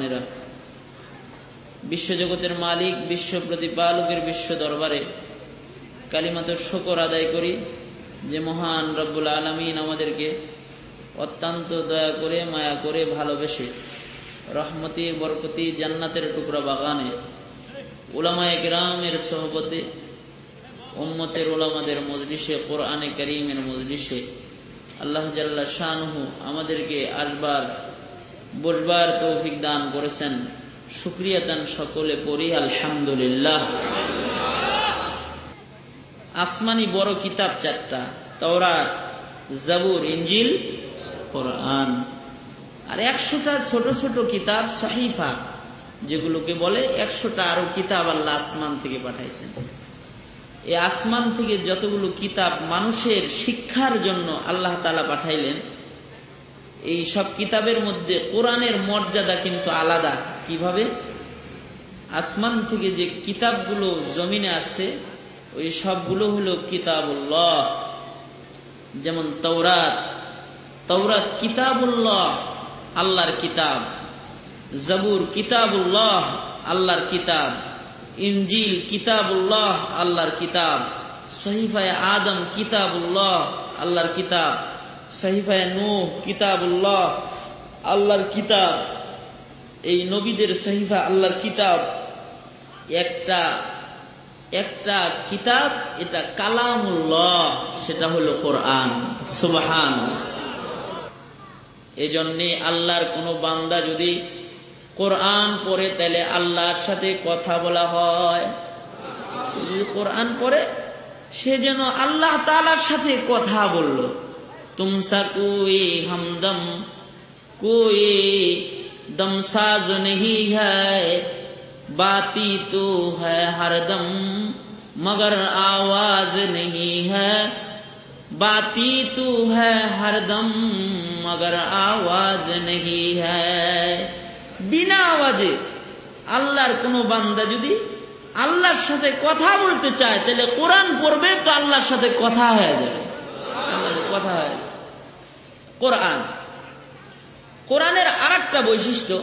বোনেরা বিশ্বজগতের মালিক, বিশ্ব প্রতিপালকের বিশ্ব দরবারে কালিমাতর শকর আদায় করি যে মহান রব্বুল আলমিন আমাদেরকে অত্যন্ত দয়া করে, মায়া করে ভালোবেসে রহমতি, বরকতি, জান্নাতের টুকরা বাগানে ওলামায় গ্রামের সহপতি উম্মতের ওলামাদের মজলিসে, কোরআনে করিমের মজলিসে আল্লাহ জাল্লা শাহনহু আমাদেরকে আসবার বসবার তৌফিক দান করেছেন। সুক্রিয়াতান সকলে পড়ি, আলহামদুলিল্লাহ। আসমানি বড় কিতাব চারটা, তওরাত, জাবুর ইঞ্জিল কোরআন। আর একশোটা ছোট ছোট কিতাব সাহিফা, যেগুলোকে বলে একশোটা আরও কিতাব আল্লাহ আসমান থেকে পাঠাইছেন। এই আসমান থেকে যতগুলো কিতাব মানুষের শিক্ষার জন্য আল্লাহ তালা পাঠাইলেন এই সব কিতাবের মধ্যে কোরআনের মর্যাদা কিন্তু আলাদা। কীভাবে? আসমান থেকে যে কিতাবগুলো জমিনে আসছে, ওই সবগুলো হলো কিতাবুল্লাহ। যেমন তৌরাত তৌরাত কিতাবুল্লাহ, আল্লাহর কিতাব। জবুর কিতাবুল্লাহ, আল্লাহর কিতাব। ইঞ্জিল কিতাবুল্লাহ, আল্লাহর কিতাব। সহিফায় আদম কিতাবুল্লাহ, আল্লাহর কিতাব। আল্লাহর কিতাব, এই নবীদের সহিফা আল্লাহর কিতাব, একটা একটা কিতাব, এটা কালামুল্লাহ, সেটা হলো কোরআন সুবহান এই জন্যে আল্লাহর কোনো বান্দা যদি কোরআন পড়ে, তাহলে আল্লাহর সাথে কথা বলা হয়। কোরআন পড়ে, সে যেন আল্লাহ তালার সাথে কথা বলল। তুমসা কোই हमदम कोई दमसाज नहीं है बाती तो है हरदम मगर आवाज नहीं है बाती तो है हरदम मगर आवाज नहीं है বিনা আওয়াজে আল্লাহর কোন বান্দা যদি আল্লাহর সাথে কথা বলতে চায় তাহলে কোরআন পড়বে তো আল্লাহর সাথে কথা হয়ে যাবে কথা হয় কোরআন। কোরআনের আর একটা বৈশিষ্ট্য,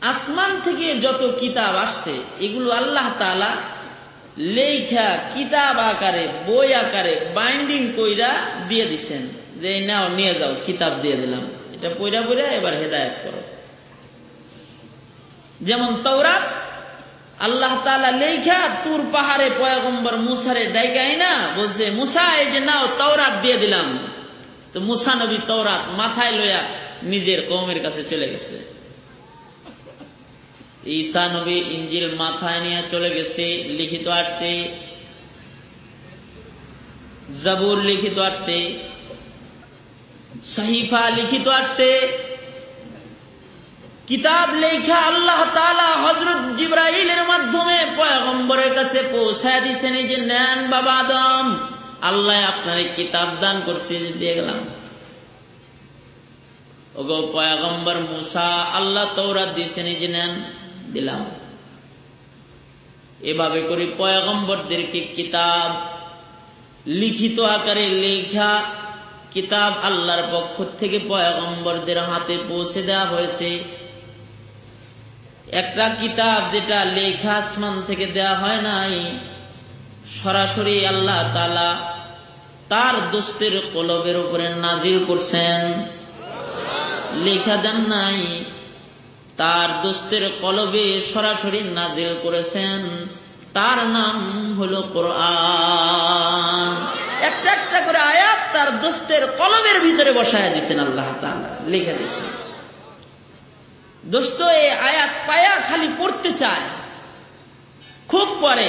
আসমান থেকে যত কিতাব আসছে, এগুলো আল্লাহ তালা লেখা কিতাব আকারে, বই আকারে বাইন্ডিং কইরা দিয়ে দিচ্ছেন যে নাও, নিয়ে যাও, কিতাব দিয়ে দিলাম। এটা পইরা পইরা এবার হেদায়ত করো। যেমন তৌরাত আল্লাহ তালা লেখা তুর পাহাড়ে পয়গম্বর মুসারে ডাইগাই না, বলছে, মুসা, এই যে নাও তৌরাত দিয়ে দিলাম। তো মুসা নবী তৌরাত মাথায় লইয়া নিজের কৌমের কাছে চলে গেছে। ঈসা নবী ইঞ্জিল মাথায় নিয়ে চলে গেছে, লিখিত আসছে। জাবুর লিখিত আসছে। সহিফা লিখিত আসছে। কিতাব লেখা আল্লাহ তালা হজরত জিব্রাইলের মাধ্যমে পয়গম্বরের কাছে পৌঁছায় দিচ্ছেন এই যে নেন বাবা আদম। আল্লাহ আপনার কিতাব দান করছে দিয়ে গেলাম। ওগো পয়গম্বর মুসা, আল্লাহ তৌরাত দিয়েছেন, এই যে নেন, দিলাম। এভাবে করে পয়গম্বরদেরকে কিতাব, লিখিত আকারে লেখা কিতাব আল্লাহর পক্ষ থেকে পয়গম্বরদের হাতে পৌঁছে দেওয়া হয়েছে। একটা কিতাব যেটা লেখা আসমান থেকে দেয়া হয় নাই সরাসরি আল্লাহ তালা তার দোস্তের কলবের উপরে নাজিল করছেন। লেখা দেন নাই, তার দোস্তের কলবে সরাসরি নাজিল করেছেন। তার নাম হল কোরআন। একটা একটা করে আয়াত তার দোস্তের কলমের ভিতরে বসায় দিচ্ছেন আল্লাহ তালা লিখে দিচ্ছেন দোস্ত, এই আয়াত পায়া খালি পড়তে চায়, খুব পরে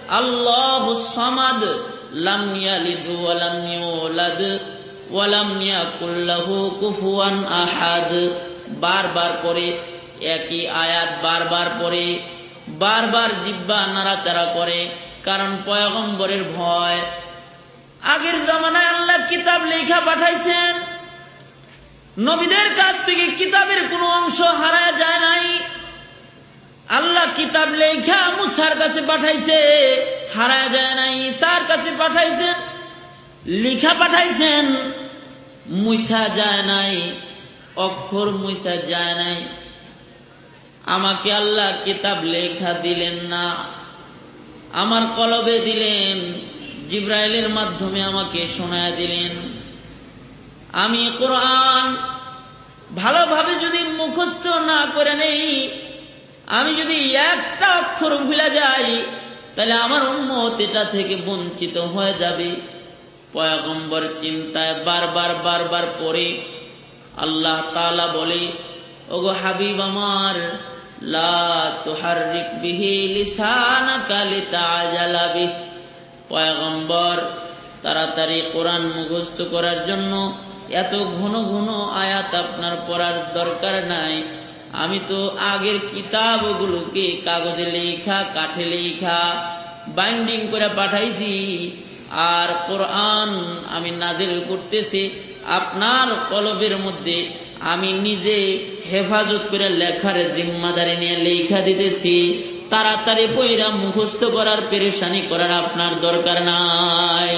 আল্লাহ সমাদ লাম ইয়ালিদ ওয়া লাম ইউলাদ ওয়া লাম ইয়াকুল কুফুয়ান আহাদ। বারবার করে, একই আয়াত বারবার পড়ে, বারবার জিব্বা নাড়াচাড়া করে, কারণ পয়গম্বরের ভয়। আগের জামানায় আল্লাহ কিতাব লেখা পাঠাইছেন, নবীদের কাছ থেকে কিতাবের কোনো অংশ হারা যায় নাই। আল্লাহ কিতাব লেখা মুসার কাছে পাঠাইছে হারা যায় নাই ঈসার কাছে পাঠাইছেন, লিখা পাঠাইছেন, মুসা যায় নাই, অক্ষর মুসা যায় নাই। আমাকে আল্লাহ কিতাব লেখা দিলেন না, আমার কলবে দিলেন, জিব্রাইলের মাধ্যমে আমাকে শোনায় দিলেন। আমি কোরআন ভালোভাবে যদি মুখস্থ না করে নেই আমি যদি একটা অক্ষর ভুলে যাই, তাহলে আমার উন্মত এটা থেকে বঞ্চিত হয়ে যাবে। পয়াগম্বর চিন্তায় বারবার বারবার পরে আল্লাহ তালা বলে, ওগো হাবিব আমার পয়গম্বর তাড়াতাড়ি কোরআন মুখস্থ করার জন্য এত ঘন ঘন আয়াত আপনার পড়ার দরকার নাই। আমি তো আগের কিতাবগুলোকে কাগজে লেখা, কাঠে লেখা বাইন্ডিং করে পাঠাইছি, আর কোরআন আমি নাজিল করতেছি, আপনার কলবের মধ্যে আমি নিজে হেফাজত করে লেখার জিম্মাদারি নিয়ে লেখা দিতেছি, তাড়াতাড়ি পয়রা মুখস্থ করার পেরেশানি করার আপনার দরকার নাই।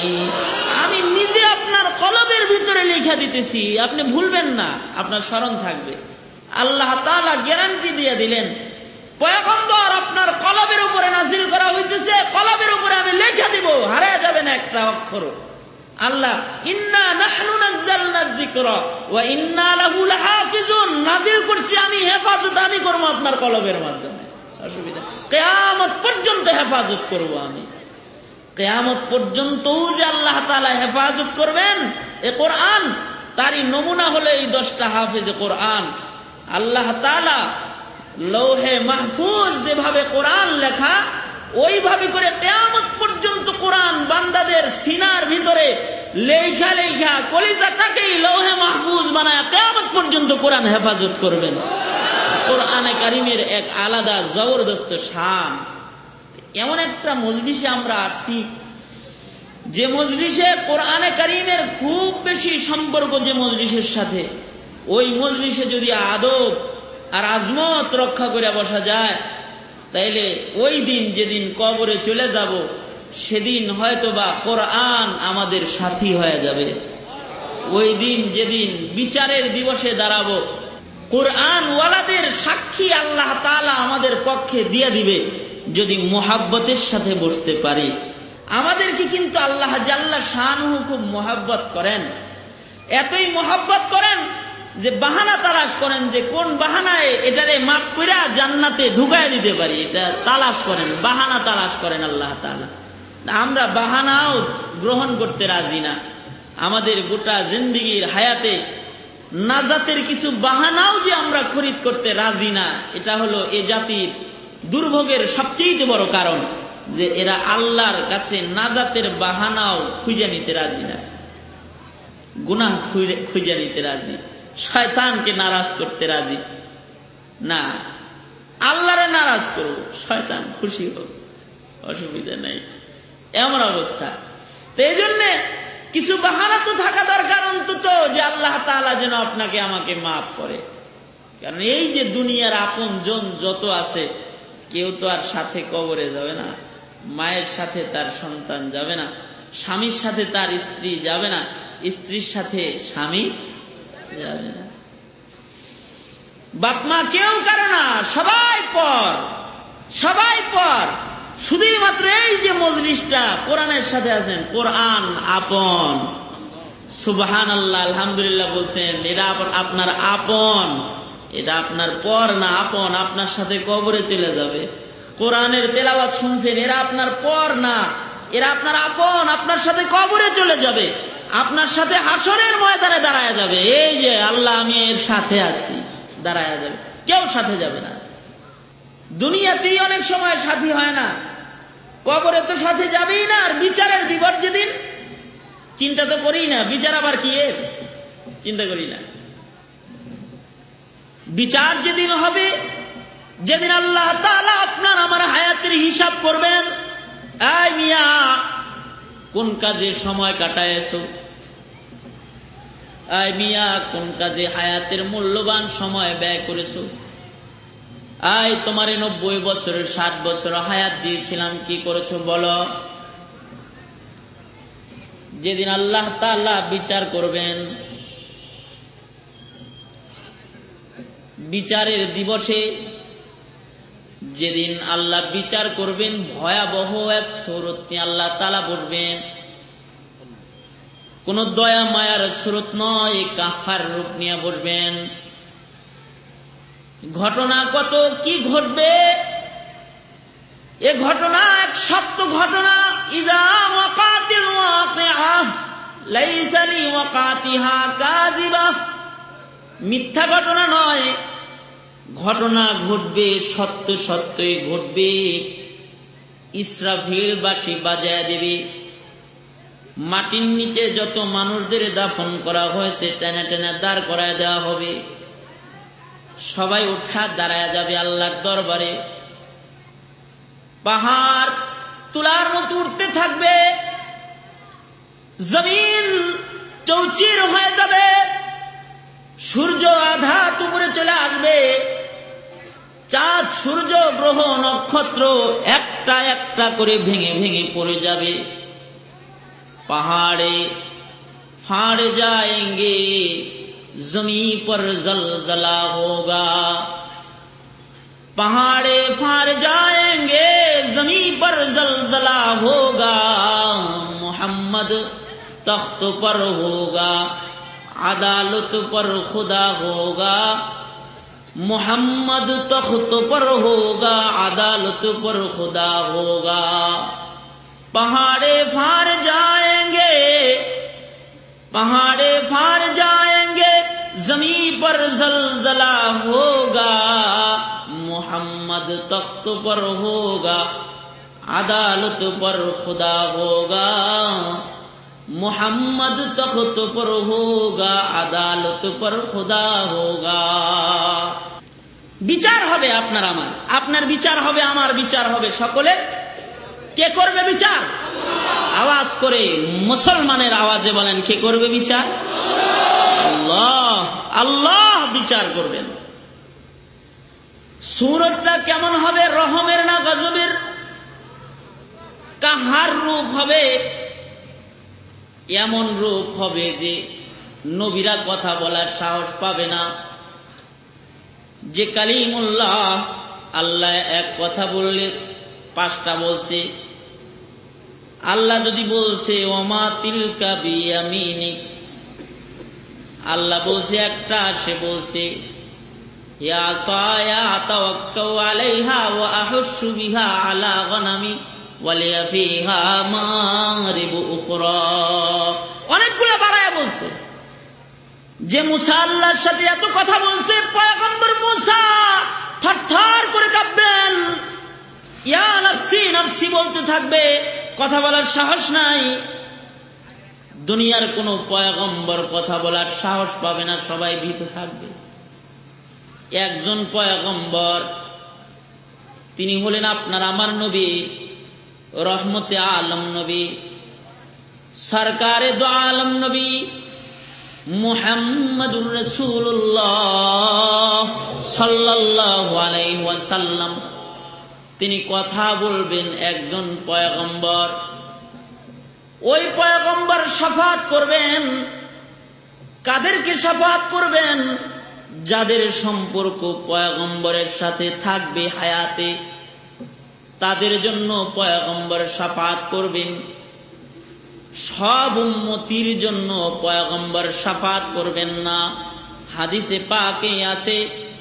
আমি নিজে আপনার কলবের ভিতরে লেখা দিতেছি, আপনি ভুলবেন না, আপনার স্মরণ থাকবে। আল্লাহ তালা গ্যারান্টি দিয়ে দিলেন। পয়গম্বর আপনার কলবের উপরে নাজিল করা হইতেছে, কলবের উপরে আমি লেখা দিব, হারায় যাবে না একটা অক্ষর। আল্লাহ, ইন্না নাজিল করছি আমি, হেফাজত আমি করব আপনার কলবের মাধ্যমে। অসুবিধা কেয়ামত পর্যন্ত হেফাজত করব আমি। কেয়ামত পর্যন্তও যে আল্লাহ তালা হেফাজত করবেন, এ কোরআন, তারই নমুনা হলে এই দশটা হাফেজ কোরআন। আল্লাহ লৌহে মাহফুজ যেভাবে কোরআন লেখা, ওইভাবে করে কেয়ামত পর্যন্ত কোরআন বান্দাদের সিনার ভিতরে লেখা লেখা কলিজাটাকেই লৌহে মাহফুজ বানায় কেয়ামত পর্যন্ত কোরআন হেফাজত করবেন। কোরআনে কারিমের এক আলাদা জবরদস্ত শান। এমন একটা মজলিসে আমরা আসছি, যে মজলিসে কোরআনে কারিমের খুব বেশি সম্পর্ক যে মজলিসের সাথে ওই মজলিসে যদি আদব আর আজমত রক্ষা করে বসা যায়, তাইলে ওই দিন যেদিন কবরে চলে যাব, সেদিন হয়তোবা কোরআন আমাদের সাথী হয়ে যাবে। ওই দিন যেদিন বিচারের দিবসে দাঁড়াবো কোরআন ওয়ালাদের সাক্ষী আল্লাহ তালা আমাদের পক্ষে দিয়ে দিবে, যদি মোহাব্বতের সাথে বসতে পারি। আমাদেরকে কিন্তু আল্লাহ জাল্লা শাহু খুব মোহাব্বত করেন? এতই মোহাব্বত করেন যে বাহানা তালাশ করেন যে কোন বাহানায় এটারে মাপ কইরা জান্নাতে ঢুকায় দিতে পারি, এটা তালাশ করেন, বাহানা তালাশ করেন আল্লাহ তালা আমরা বাহানাও গ্রহণ করতে রাজি না। আমাদের গোটা জিন্দিগির হায়াতে নাজাতের কিছু বাহানাও যে আমরা খরিদ করতে রাজি না, এটা হলো এ জাতির দুর্ভোগের সবচেয়ে বড় কারণ যে এরা আল্লাহর কাছে নাজাতের বাহানাও খুঁজে নিতে রাজি না। গুনাহ খুঁজে নিতে রাজি। শয়তানকে নারাজ করতে রাজি। না, আল্লাহরে নারাজ করব, শয়তান খুশি হোক, অসুবিধা নেই। এমন অবস্থা। তো এই জন্যে কিছু বাহানা তো থাকা দরকার অন্তত যে আল্লাহ তালা যেন আপনাকে আমাকে মাফ করে। কারণ এই যে দুনিয়ার আপন জন যত আছে, কেউ তো আর সাথে কবরে যাবে না, মায়ের সাথে তার সন্তান যাবে না, স্বামীর সাথে তার স্ত্রী যাবে না, স্ত্রীর সাথে স্বামী কেউ না, সবাই পর সবাই পর। শুধুই মাত্র এই যে কোরআনের সাথে আছেন, কোরআন আপন। আল্লাহ আলহামদুলিল্লাহ বলছেন, এটা আপনার আপন। এটা আপনার পর না আপন, আপনার সাথে কবরে চলে যাবে। কোরআনের তেলাওয়াত শুনছেন, এরা আপনার পর না। এরা আপনার আপন, আপনার সাথে কবরে চলে যাবে। আপনার সাথে হাসরের ময়দানে দাঁড়ায় যাবে। এই যে আল্লাহ আমি এর সাথে আছি, দাঁড়ায় যাবে। কেউ সাথে যাবে না। দুনিয়াতেই অনেক সময় সাথী হয় না। কবরে তো সাথে যাবেই না, আর বিচারের দিবস যেদিন, চিন্তা তো করি না, বিচার আবার কি এর? চিন্তা করি না। বিচার যেদিন হবে, যেদিন আল্লাহ তাআলা আপনার, আমার হায়াতের হিসাব করবেন। আয় মিয়া কোন কাজে সময় কাটায়ছো? আয় মিয়া, কোন কাজে হায়াতের মূল্যবান সময় ব্যয় করেছ? আয়, তোমার নব্বই বছরের ষাট বছর হায়াত দিয়েছিলাম, কি করেছ বলো? যেদিন আল্লাহ তাল্লাহ বিচার করবেন, বিচারের দিবসে যেদিন আল্লাহ বিচার করবেন, ভয়াবহ এক সুরত নিয়ে আল্লাহ তালা বলবেন, কোন দয়া মায়ার সুরত নয় কাহার রূপ নিয়ে বলবেন। ঘটনা কত, কি ঘটবে? এ ঘটনা এক সত্য ঘটনা। ইদা ওয়াকাতিল মিথ্যা ঘটনা নয় ঘটনা ঘটবে, সত্য সত্যই ঘটবে। ইসরাফিল বাসি বাজায় দেবে। মাটির নিচে যত মানুষদের দাফন করা হয়েছে, টেনে টেনে দাঁড় করায় দেওয়া হবে। সবাই উঠা দাঁড়ায় যাবে আল্লাহর দরবারে। পাহাড় তুলার মতো উঠতে থাকবে। জমিন চৌচির হয়ে যাবে। সূর্য আধা তুমরে চলে আসবে। চাঁদ, সূর্য, গ্রহ, নক্ষত্র একটা একটা করে ভেঙে ভেঙে পড়ে যাবে। पहाड़े फाड़ जाएँगे जमी पर जलजला होगा पहाड़े फाड़ जाएँगे जमी पर जलजला होगा मोहम्मद तख्त पर होगा عدالت پر خدا ہوگا، محمد تخت پر ہوگا، عدالت پر خدا ہوگا۔ پہاڑے پھار جائیں گے، پہاڑے پھار جائیں گے، زمین پر زلزلہ ہوگا، محمد تخت پر ہوگا، عدالت پر خدا ہوگا۔ मोहम्मद तख्त पर होगा আদালত पर खुदा होगा বিচার হবে আপনার আমার আপনার বিচার হবে আমার বিচার হবে সকলের কে করবে বিচার আওয়াজ করে মুসলমানের আওয়াজে বলেন কে করবে বিচার আল্লাহ আল্লাহ বিচার করবেন সুরতটা কেমন হবে রহমের না গজবের কাহার রূপ হবে এমন রূপ হবে যে নবীরা কথা বলার সাহস পাবে না। যে কালিমুল্লাহ আল্লাহ এক কথা বললে পাঁচটা বলছে। আল্লাহ যদি বলছে, ওমা তিলকা বিয়ামিনিক আল্লাহ বলছে একটা, সে বলছে, ইয়া সায়া তাওয়াক্কাউ আলাইহা বিহা আলা গনামি ওয়ালিয়া ফিহা মারিবু উখরা। অনেকগুলো বাড়ায়া বলছে। যে মুসা আল্লাহর সাথে এত কথা বলছে, পয়গম্বর মুসা থার করে কাঁপবেন। ইয়া নফসি নফসি বলতে থাকবে, কথা বলার সাহস নাই। দুনিয়ার কোন পয়গম্বর কথা বলার সাহস পাবে না, সবাই ভীত থাকবে। একজন পয়গম্বর, তিনি হলেন আপনার আমার নবী। রহমতে আলম নবী, সরকারে দো আলম নবী, মুহাম্মদুর রসুল্লাহ সাল্লাহ আলাইসাল্লাম তিনি কথা বলবেন একজন পয়গম্বর। ওই পয়গম্বর সাফাত করবেন। কাদেরকে সাফাত করবেন? যাদের সম্পর্ক পয়গম্বরের সাথে থাকবে হায়াতে। তাদের জন্য পয়গম্বর সাফাত করবেন। সব উন্মতির জন্য পয়গম্বর সাফাত করবেন না। হাদিসে পাকে আছে,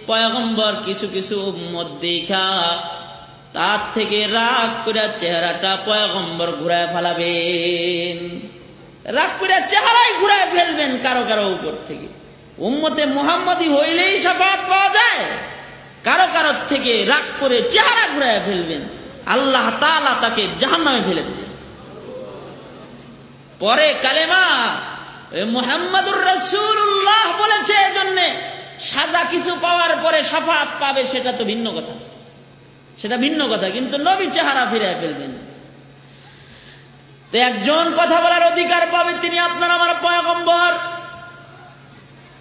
পয়গম্বর কিছু কিছু উম্মত দেখা, তার থেকে রাগ করে চেহারাটা পয়গম্বর ঘুরায় ফেলাবেন। রাগ করে চেহারাই ঘুরায় ফেলবেন কারও কারও উপর থেকে। উম্মতে মোহাম্মদী হইলেই সাফাত পাওয়া যায়, কারও কারও থেকে রাগ করে চেহারা ঘুরায় ফেলবেন। আল্লাহ তালা তাকে জাহান্নামে ফেলে দিলেন পরে কালেমা মোহাম্মদুর রসুল্লাহ বলেছে এজন্যে, সাজা কিছু পাওয়ার পরে সাফাত পাবে সেটা তো ভিন্ন কথা। সেটা ভিন্ন কথা, কিন্তু নবী চেহারা ফিরে ফেলবেন। তো একজন কথা বলার অধিকার পাবে তিনি আপনার আমার পয়গম্বর।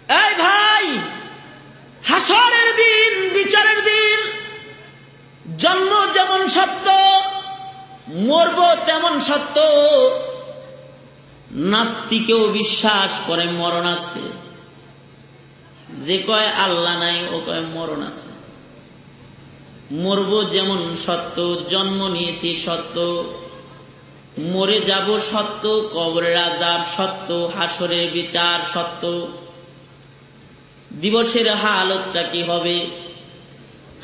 এই ভাই, হাসরের দিন, বিচারের দিন জন্ম যেমন সত্য, মরব তেমন সত্য। নাস্তিকেও বিশ্বাস করে মরণ আছে। যে কয় আল্লাহ নাই, ও কয় মরণ আছে। মরব যেমন সত্য, জন্ম নিয়েছি সত্য। মরে যাব সত্য কবরের আজাব সত্য হাসরের বিচার সত্য। দিবসের হালতটা কি হবে?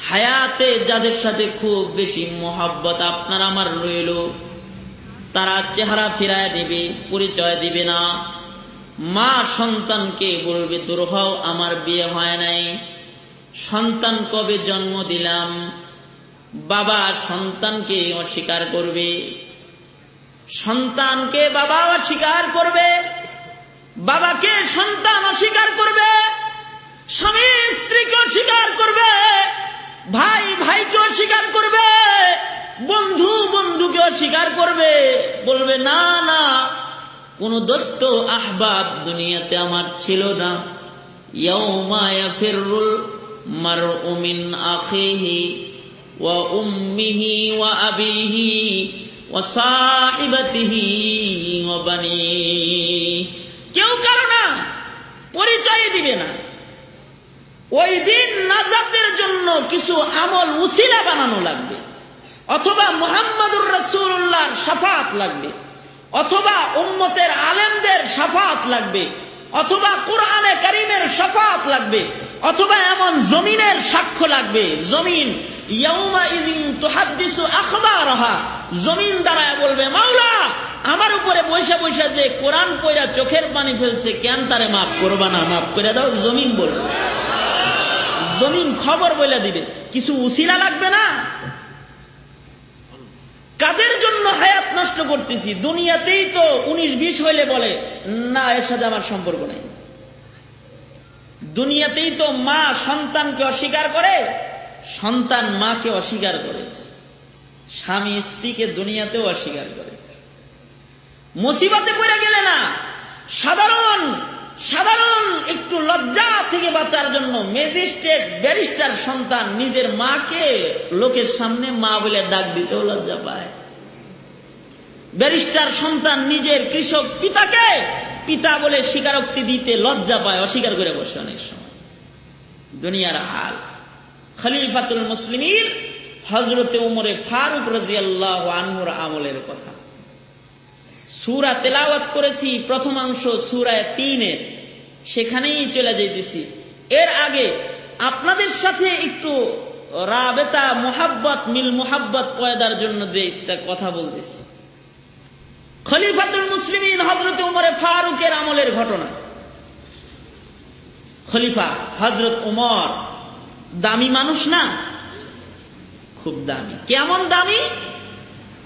হায়াতে যাদের সাথে খুব বেশি মোহাব্বত আপনার আমার রইল, তারা চেহারা ফিরায় দিবে, পরিচয় দিবে না। মা সন্তানকে বলবে, দূর হও, আমার বিয়ে হয় নাই। সন্তান কবে জন্ম দিলাম? বাবা সন্তানকে অস্বীকার করবে। সন্তানকে বাবা অস্বীকার করবে। বাবাকে সন্তান অস্বীকার করবে। স্বামী স্ত্রীকে অস্বীকার করবে। ভাই ভাইকে অস্বীকার করবে, বন্ধু বন্ধুকে অস্বীকার করবে। বলবে, না না, কোন দোস্ত আহবাব দুনিয়াতে আমার ছিল না। মার উম্মিহি ওয়া আবিহি সাহিবাতিহি কেউ কারও না পরিচয় দিবে না। ওই দিন নাজাতের জন্য কিছু আমল উসিলা বানানো লাগবে। অথবা মোহাম্মদুর রসুল্লাহর সাফাত লাগবে। অথবা উম্মতের আলেমদের সাফাত লাগবে। অথবা কোরআনে করিমের সাফাত লাগবে। অথবা এমন জমিনের সাক্ষ্য লাগবে। জমিন জমিন দ্বারা বলবে, মাওলা, আমার উপরে বৈশা বৈশা যে কোরআন পয়রা চোখের পানি ফেলছে, কেন তারে মাফ করবা না? মাফ করে দাও, জমিন বলবে। জমিন খবর বলে দিবে। কিছু উসিলা লাগবে না? কাদের জন্য হায়াত নষ্ট করতেছি? দুনিয়াতেই তো উনিশ বিশ হইলে বলে, না, এর সাথে আমার সম্পর্ক নেই। দুনিয়াতেই তো মা সন্তানকে অস্বীকার করে, সন্তান মাকে অস্বীকার করে, স্বামী স্ত্রীকে দুনিয়াতেও অস্বীকার করে। মুসিবতে পড়ে গেলে না। সাধারণ সাধারণ একটু লজ্জা থেকে বাঁচার জন্য ম্যাজিস্ট্রেট ব্যারিস্টার সন্তান নিজের মাকে লোকের সামনে মা বলে ডাক দিতেও লজ্জা পায়। ব্যারিস্টার সন্তান নিজের কৃষক পিতাকে পিতা বলে স্বীকারোক্তি দিতে লজ্জা পায়, অস্বীকার করে বসে অনেক সময়। দুনিয়ার হাল। খলিফাতুল মুসলিমের হজরতে উমরে ফারুক রাজিয়াল্লাহ আনহুর আমলের কথা। সুরা তেলাওয়াত করেছি প্রথমাংশ সুরায় তিনের। সেখানেই চলে যেতেছি এর আগে আপনাদের সাথে একটু রাবেতা মোহাব্বত, মিল মোহাব্বত পয়দার জন্য যে কথা বলতেছি। খলিফাতুল মুসলিমিন হজরত উমরে ফারুকের আমলের ঘটনা। খলিফা হজরত উমর, দামি মানুষ না? খুব দামি। কেমন দামি?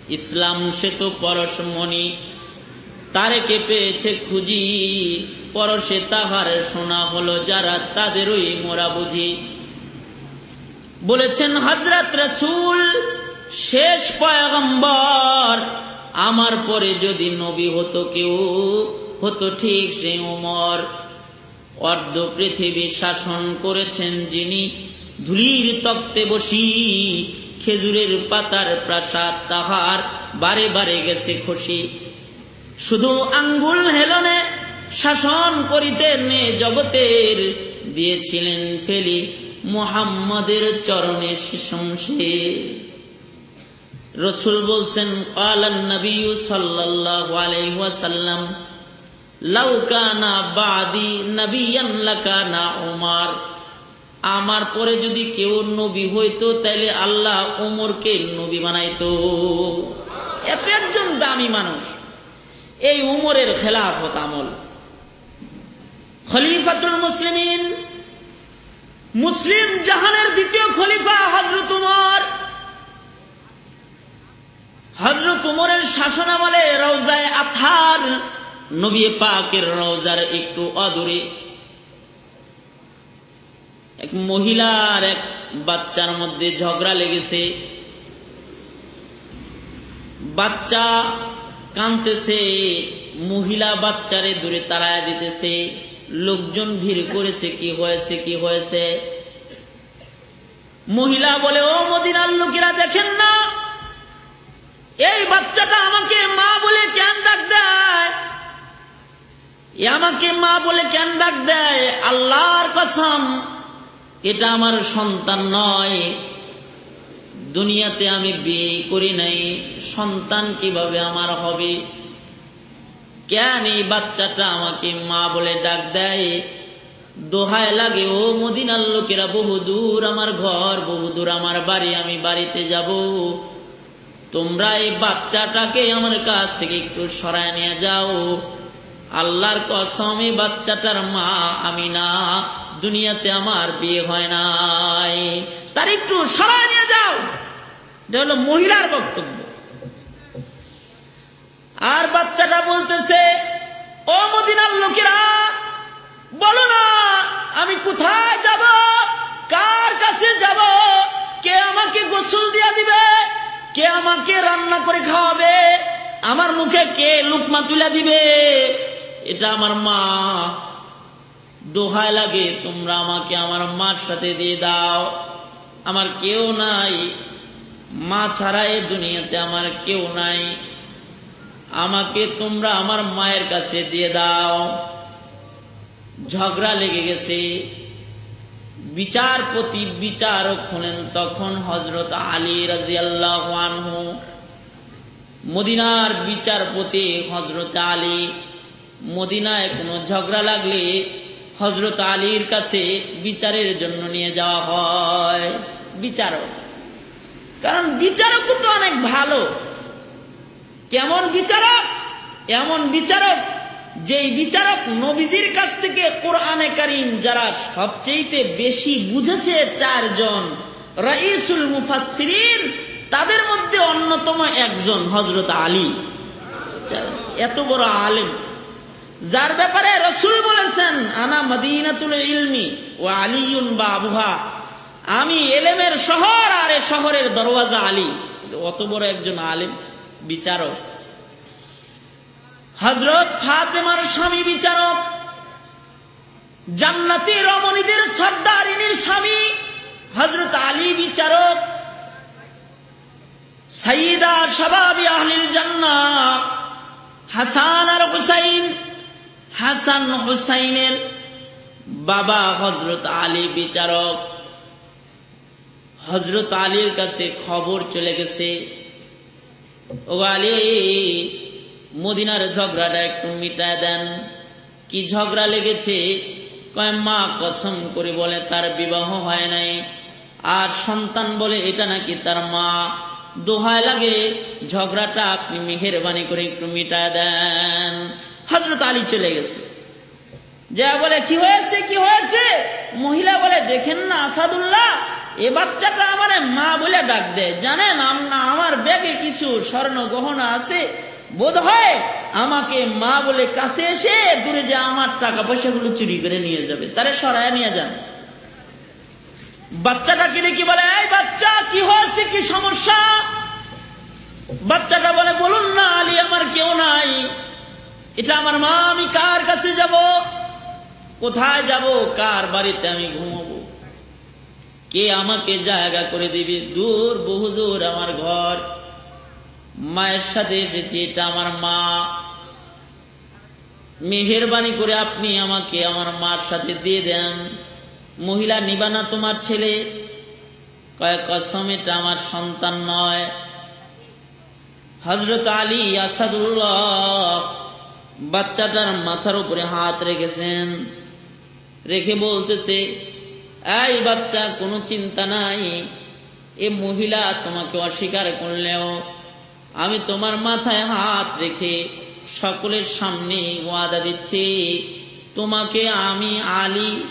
ইসলাম সে তো পরশমণি তারেকে পেয়েছে খুঁজি? পরশে তাহার শোনা হলো যারা তাদেরই মোরা বুঝি। বলেছেন হজরত রসুল, শেষ পয়গম্বর, আমার পরে যদি নবী হতো কেউ, হতো ঠিক সে উমর। অর্ধ পৃথিবী শাসন করেছেন যিনি, ধুলির তক্তে বসি, খেজুরের পাতার প্রাসাদ তাহার বারে বারে গেছে খুশি শুধু আঙ্গুল হেলনে শাসন করিতে নে জগতের, দিয়েছিলেন ফেলি মোহাম্মদের চরণে শিশংসে রসুল বলছেন কালান নবী আলাইসাল্লাম লাউকানা বাদি উমার। আমার পরে যদি কেউ নবী হইতো, তাইলে আল্লাহ উমরকে নবী বানাইতো। এত একজন দামি মানুষ। এই উমরের খেলাফত আমল। খলিফাতুল মুসলিমিন, মুসলিম জাহানের দ্বিতীয় খলিফা হজরত উমর। হজরত উমরের শাসন আমলে রওজায় আথার, নবী পাকের রওজার একটু অদূরে। এক মহিলার এক বাচ্চার মধ্যে ঝগড়া লেগেছে। বাচ্চা কানতেছে মহিলা বাচ্চারে দূরে তাড়ায় দিতেছে, লোকজন ভিড় করেছে, কি হয়েছে কি হয়েছে? মহিলা বলে, ও মদিনার লোকেরা, দেখেন না, এই বাচ্চাটা আমাকে মা বলে কেন ডাক দেয়? আমাকে মা বলে কেন ডাক দেয়? আল্লাহর কসম, এটা আমার সন্তান নয়। দুনিয়াতে আমি বিয়ে করি নাই, সন্তান কীভাবে আমার হবে? কেন এই বাচ্চাটা আমাকে মা বলে ডাক দেয়? দোহায় লাগে, ও মদিনার লোকেরা বহুদূর আমার ঘর বহুদূর আমার বাড়ি, আমি বাড়িতে যাব। তোমরা এই বাচ্চাটাকে আমার কাছ থেকে একটু সরায় নিয়ে যাও। আল্লাহর কসমে বাচ্চাটার মা আমি না। দুনিয়াতে আমার বিয়ে হয় নাই। তার একটু সরায় নিয়ে যাও। এটা হলো মহিলার বক্তব্য। আর বাচ্চাটা বলতেছে, ও মদিনার লোকেরা, বলো না, আমি কোথায় যাব? কার কাছে যাব? কে আমাকে গোসল দিয়া দিবে? কে আমাকে রান্না করে খাওয়াবে? আমার মুখে কে লুকমা তুলে দিবে? এটা আমার মা দোহায় লাগে, তোমরা আমাকে আমার মার সাথে দিয়ে দাও। আমার কেউ নাই। মা ছাড়া এ দুনিয়াতে আমার কেউ নাই। আমাকে তোমরা আমার মায়ের কাছে দিয়ে দাও। ঝগড়া লেগে গেছে। বিচারপতি বিচারক হলেন তখন হজরত আলী রাজিয়াল্লাহ আনহু। মদিনার বিচারপতি হজরত আলী। মদিনায় কোনো ঝগড়া লাগলে হজরত আলীর কাছে বিচারের জন্য নিয়ে যাওয়া হয়। বিচারক। কারণ বিচারক তো অনেক ভালো। কেমন বিচারক? এমন বিচারক যেই বিচারক নবীজির কাছ থেকে কোরআনে করিম যারা সবচেয়ে বেশি বুঝেছে চারজন রাইসুল মুফাসিরিন তাদের মধ্যে অন্যতম একজন হজরত আলী। এত বড় আলেম। যার ব্যাপারে রসুল বলেছেন, আনা মদিনাতুল ইলমি ও আলিউন বা আবুহা। আমি এলেমের শহর আর এ শহরের দরওয়াজা আলী। অত বড় একজন আলেম, বিচারক। হজরত ফাতেমার স্বামী বিচারক, জান্নাতি রমণীদের সর্দারিনীর স্বামী হজরত আলী বিচারক সাইদা সবাবি আহলিল জান্না হাসান আর হুসাইন হাসান হুসাইনের বাবা হজরত আলী বিচারক। হজরত আলীর কাছে খবর চলে গেছে। ও আলী, মদিনার ঝগড়াটা একটু মিটায় দেন। কি ঝগড়া লেগেছে? কয়, মা কসম করে বলে, তার বিবাহ হয় নাই। আর সন্তান বলে, এটা নাকি তার মা। দোহায় লাগে, ঝগড়াটা আপনি মেহরবানি করে একটু মিটায় দেন। হজরত আলী চলে গেছে। যা বলে, কি হয়েছে? কি হয়েছে? মহিলা বলে, দেখেন না আসাদুল্লাহ, এ বাচ্চাটা আমার মা বলে ডাক দেয়। জানেন, আমরা, আমার ব্যাগে কিছু স্বর্ণ গহনা আছে। বোধ হয় আমাকে মা বলে কাছে এসে দূরে যে আমার টাকা পয়সাগুলো চুরি করে নিয়ে যাবে, তারে সরায় নিয়ে যান। বাচ্চাটা কিনে কি বলে, এই বাচ্চা, কি হয়েছে? কি সমস্যা? বাচ্চাটা বলে, বলুন না আলী, আমার কেউ নাই। এটা আমার মা আমি কার কাছে যাব? কোথায় যাব? কার বাড়িতে আমি ঘুমাবো? কে আমাকে জায়গা করে দিবে? দূর, বহু দূর আমার ঘর। মায়ের সাথে এসেছি, এটা আমার মা। মেহরবানি করে আপনি আমাকে আমার মার সাথে দিয়ে দেন। মহিলা নিবানা তোমার ছেলে। কয়েক কসম, এটা আমার সন্তান নয়। হজরত আলী আসাদুল্লাহ বাচ্চাটার মাথার উপরে হাত রেখেছেন। রেখে বলতেছে, এই বাচ্চা, কোনো চিন্তা নাই। এ মহিলা তোমাকে অস্বীকার করলেও আমি তোমার মাথায় হাত রেখে সকলের সামনে ওয়াদা দিচ্ছি। তোমাকে আমি আলী,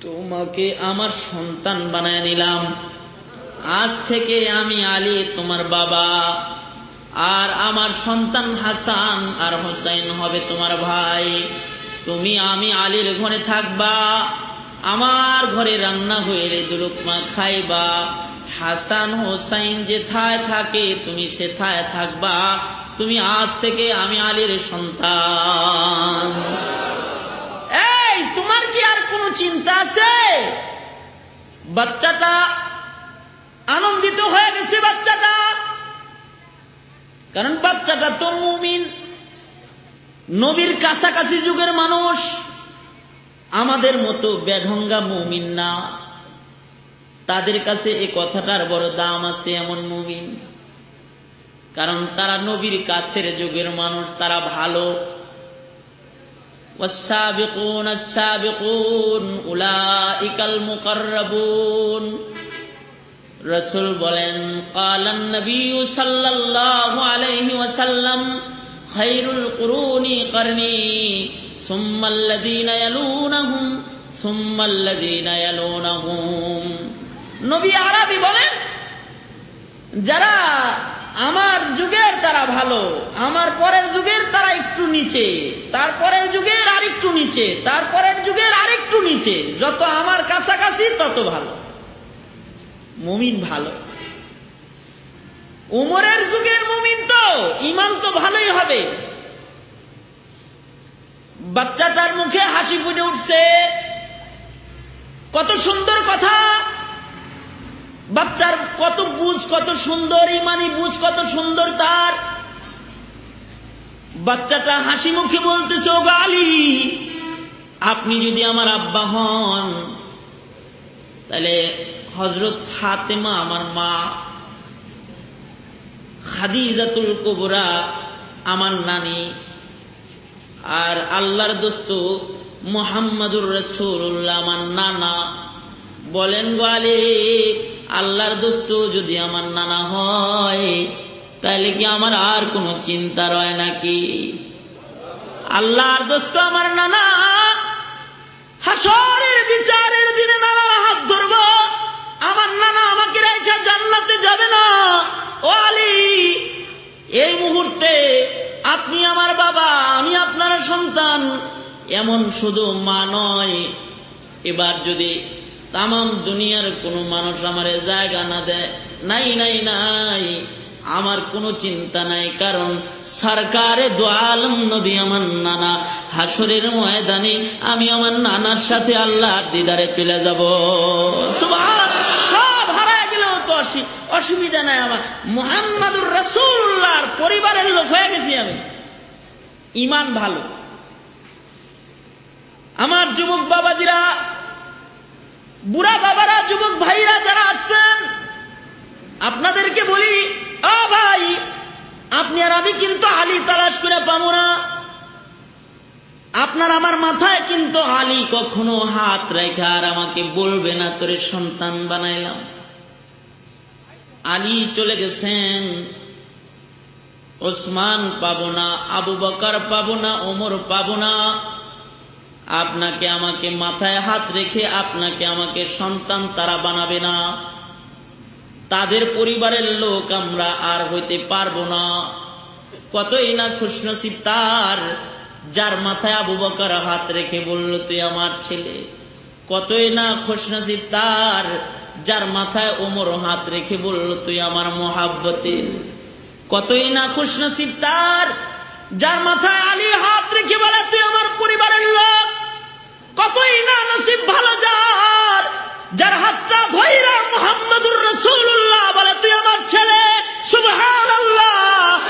তোমাকে আমার সন্তান বানায় নিলাম। আজ থেকে আমি আলী তোমার বাবা। আর আমার সন্তান হাসান আর হোসাইন হবে তোমার ভাই। তুমি, আমি, আলীর ঘরে থাকবা, আমার ঘরে রান্না হয়ে দুলুকমা খাইবা। হাসান, হোসাইন যে থায় থাকে, তুমি সে থায় থাকবা। তুমি আজ থেকে আমি আলীর সন্তান। এই, তোমার কি আর কোনো চিন্তা আছে? বাচ্চাটা আনন্দিত হয়ে গেছে, বাচ্চাটা। কারণ বাচ্চাটা তো মুমিন নবীর কাছাকাছি যুগের মানুষ আমাদের মতো বেঢঙ্গা মুমিন না তাদের কাছে এই কথাটার বড় দাম আছে এমন মুমিন কারণ তারা নবীর কাছের যুগের মানুষ তারা ভালো والسابقون السابقون أولئك المقربون রসুল বলেন, কালান নবী সাল্লাল্লাহু আলাইহি ওয়াসাল্লাম খায়রুল কুরুনি করনি, সুম্মাল্লাযীনা ইয়ালুনহুম সুম্মাল্লাযীনা ইয়ালুনহুম। নবী আরবি বলেন, যারা আমার যুগের তারা ভালো, আমার পরের যুগের তারা একটু নিচে তারপরের যুগের আরেকটু নিচে তারপরের যুগের আরেকটু নিচে, যত আমার কাছাকাছি তত ভালো। মুমিন ভালো। উমরের যুগের মুমিন তো ইমান তো ভালোই হবে। বাচ্চাটার মুখে হাসি ফুটে উঠছে। কত সুন্দর কথা। বাচ্চার কত বুঝ, কত সুন্দর, ইমানি বুঝ, কত সুন্দর তার। বাচ্চাটা হাসি মুখে বলতেছে ও গালি আপনি যদি আমার আব্বা হন, তাহলে হজরত ফাতেমা আমার মা, খাদিজাতুল কবরা আমার নানি, আর আল্লাহর দোস্ত মোহাম্মদুর রসুল্লাহ আমার নানা বলেন গোয়ালে আল্লাহর দোস্ত যদি আমার নানা হয় তাহলে কি আমার আর কোনো চিন্তা রয় নাকি? আল্লাহর দোস্ত আমার নানা, হাসরের বিচারের দিনে নানার হাত ধরব। আমার নানা আমাকে রেখে জান্নাতে যাবে না। ও আলী, এই মুহূর্তে আপনি আমার বাবা, আমি আপনার সন্তান। এমন শুধু মা নয়, এবার যদি তাম দুনিয়ার কোনো মানুষ আমার জায়গা না দেয়, নাই নাই নাই আমার কোনো চিন্তা নাই, কারণ সরকারে দোয়ালম নবী আমার নানা। হাসরের ময়দানে আমি আমার নানার সাথে আল্লাহর দিদারে চলে যাব। সব হারায় গেলেও তো অসুবিধা নাই আমার। মোহাম্মদুর রসুল্লাহর পরিবারের লোক হয়ে গেছি আমি। ইমান ভালো। আমার যুবক বাবাজিরা, বুড়া বাবারা, যুবক ভাইরা যারা আসছেন, আপনাদেরকে বলি ভাই, আপনি আর আমি কিন্তু আলী তালাশ করে পাবো না। আপনার আমার মাথায় কিন্তু আলী কখনো হাত রেখে আর আমাকে বলবে না, তোরে সন্তান বানাইলাম। আলী চলে গেছেন, ওসমান পাবো না, আবু বকার পাবো না, ওমর পাবো না। আপনাকে আমাকে মাথায় হাত রেখে আপনাকে আমাকে সন্তান তারা বানাবে না। তাদের পরিবারের লোক আমরা আর হইতে পারব না। কতই না খুশনসিব তার, যার মাথায় আবু বকার হাত রেখে বলল, তুই আমার ছেলে। কতই না খুশনসিব তার, যার মাথায় ওমর হাত রেখে বলল, তুই আমার মহাব্বতের কতই না খুশনসিব তার, যার মাথায় আলী হাত রেখে বলে, তুই আমার পরিবারের লোক। কতই না নসিব ভালো যার যার হাতটা ধৈরা মোহাম্মদুর রসুল্লাহ বলে, তুই আমার ছেলে সুবহান আল্লাহ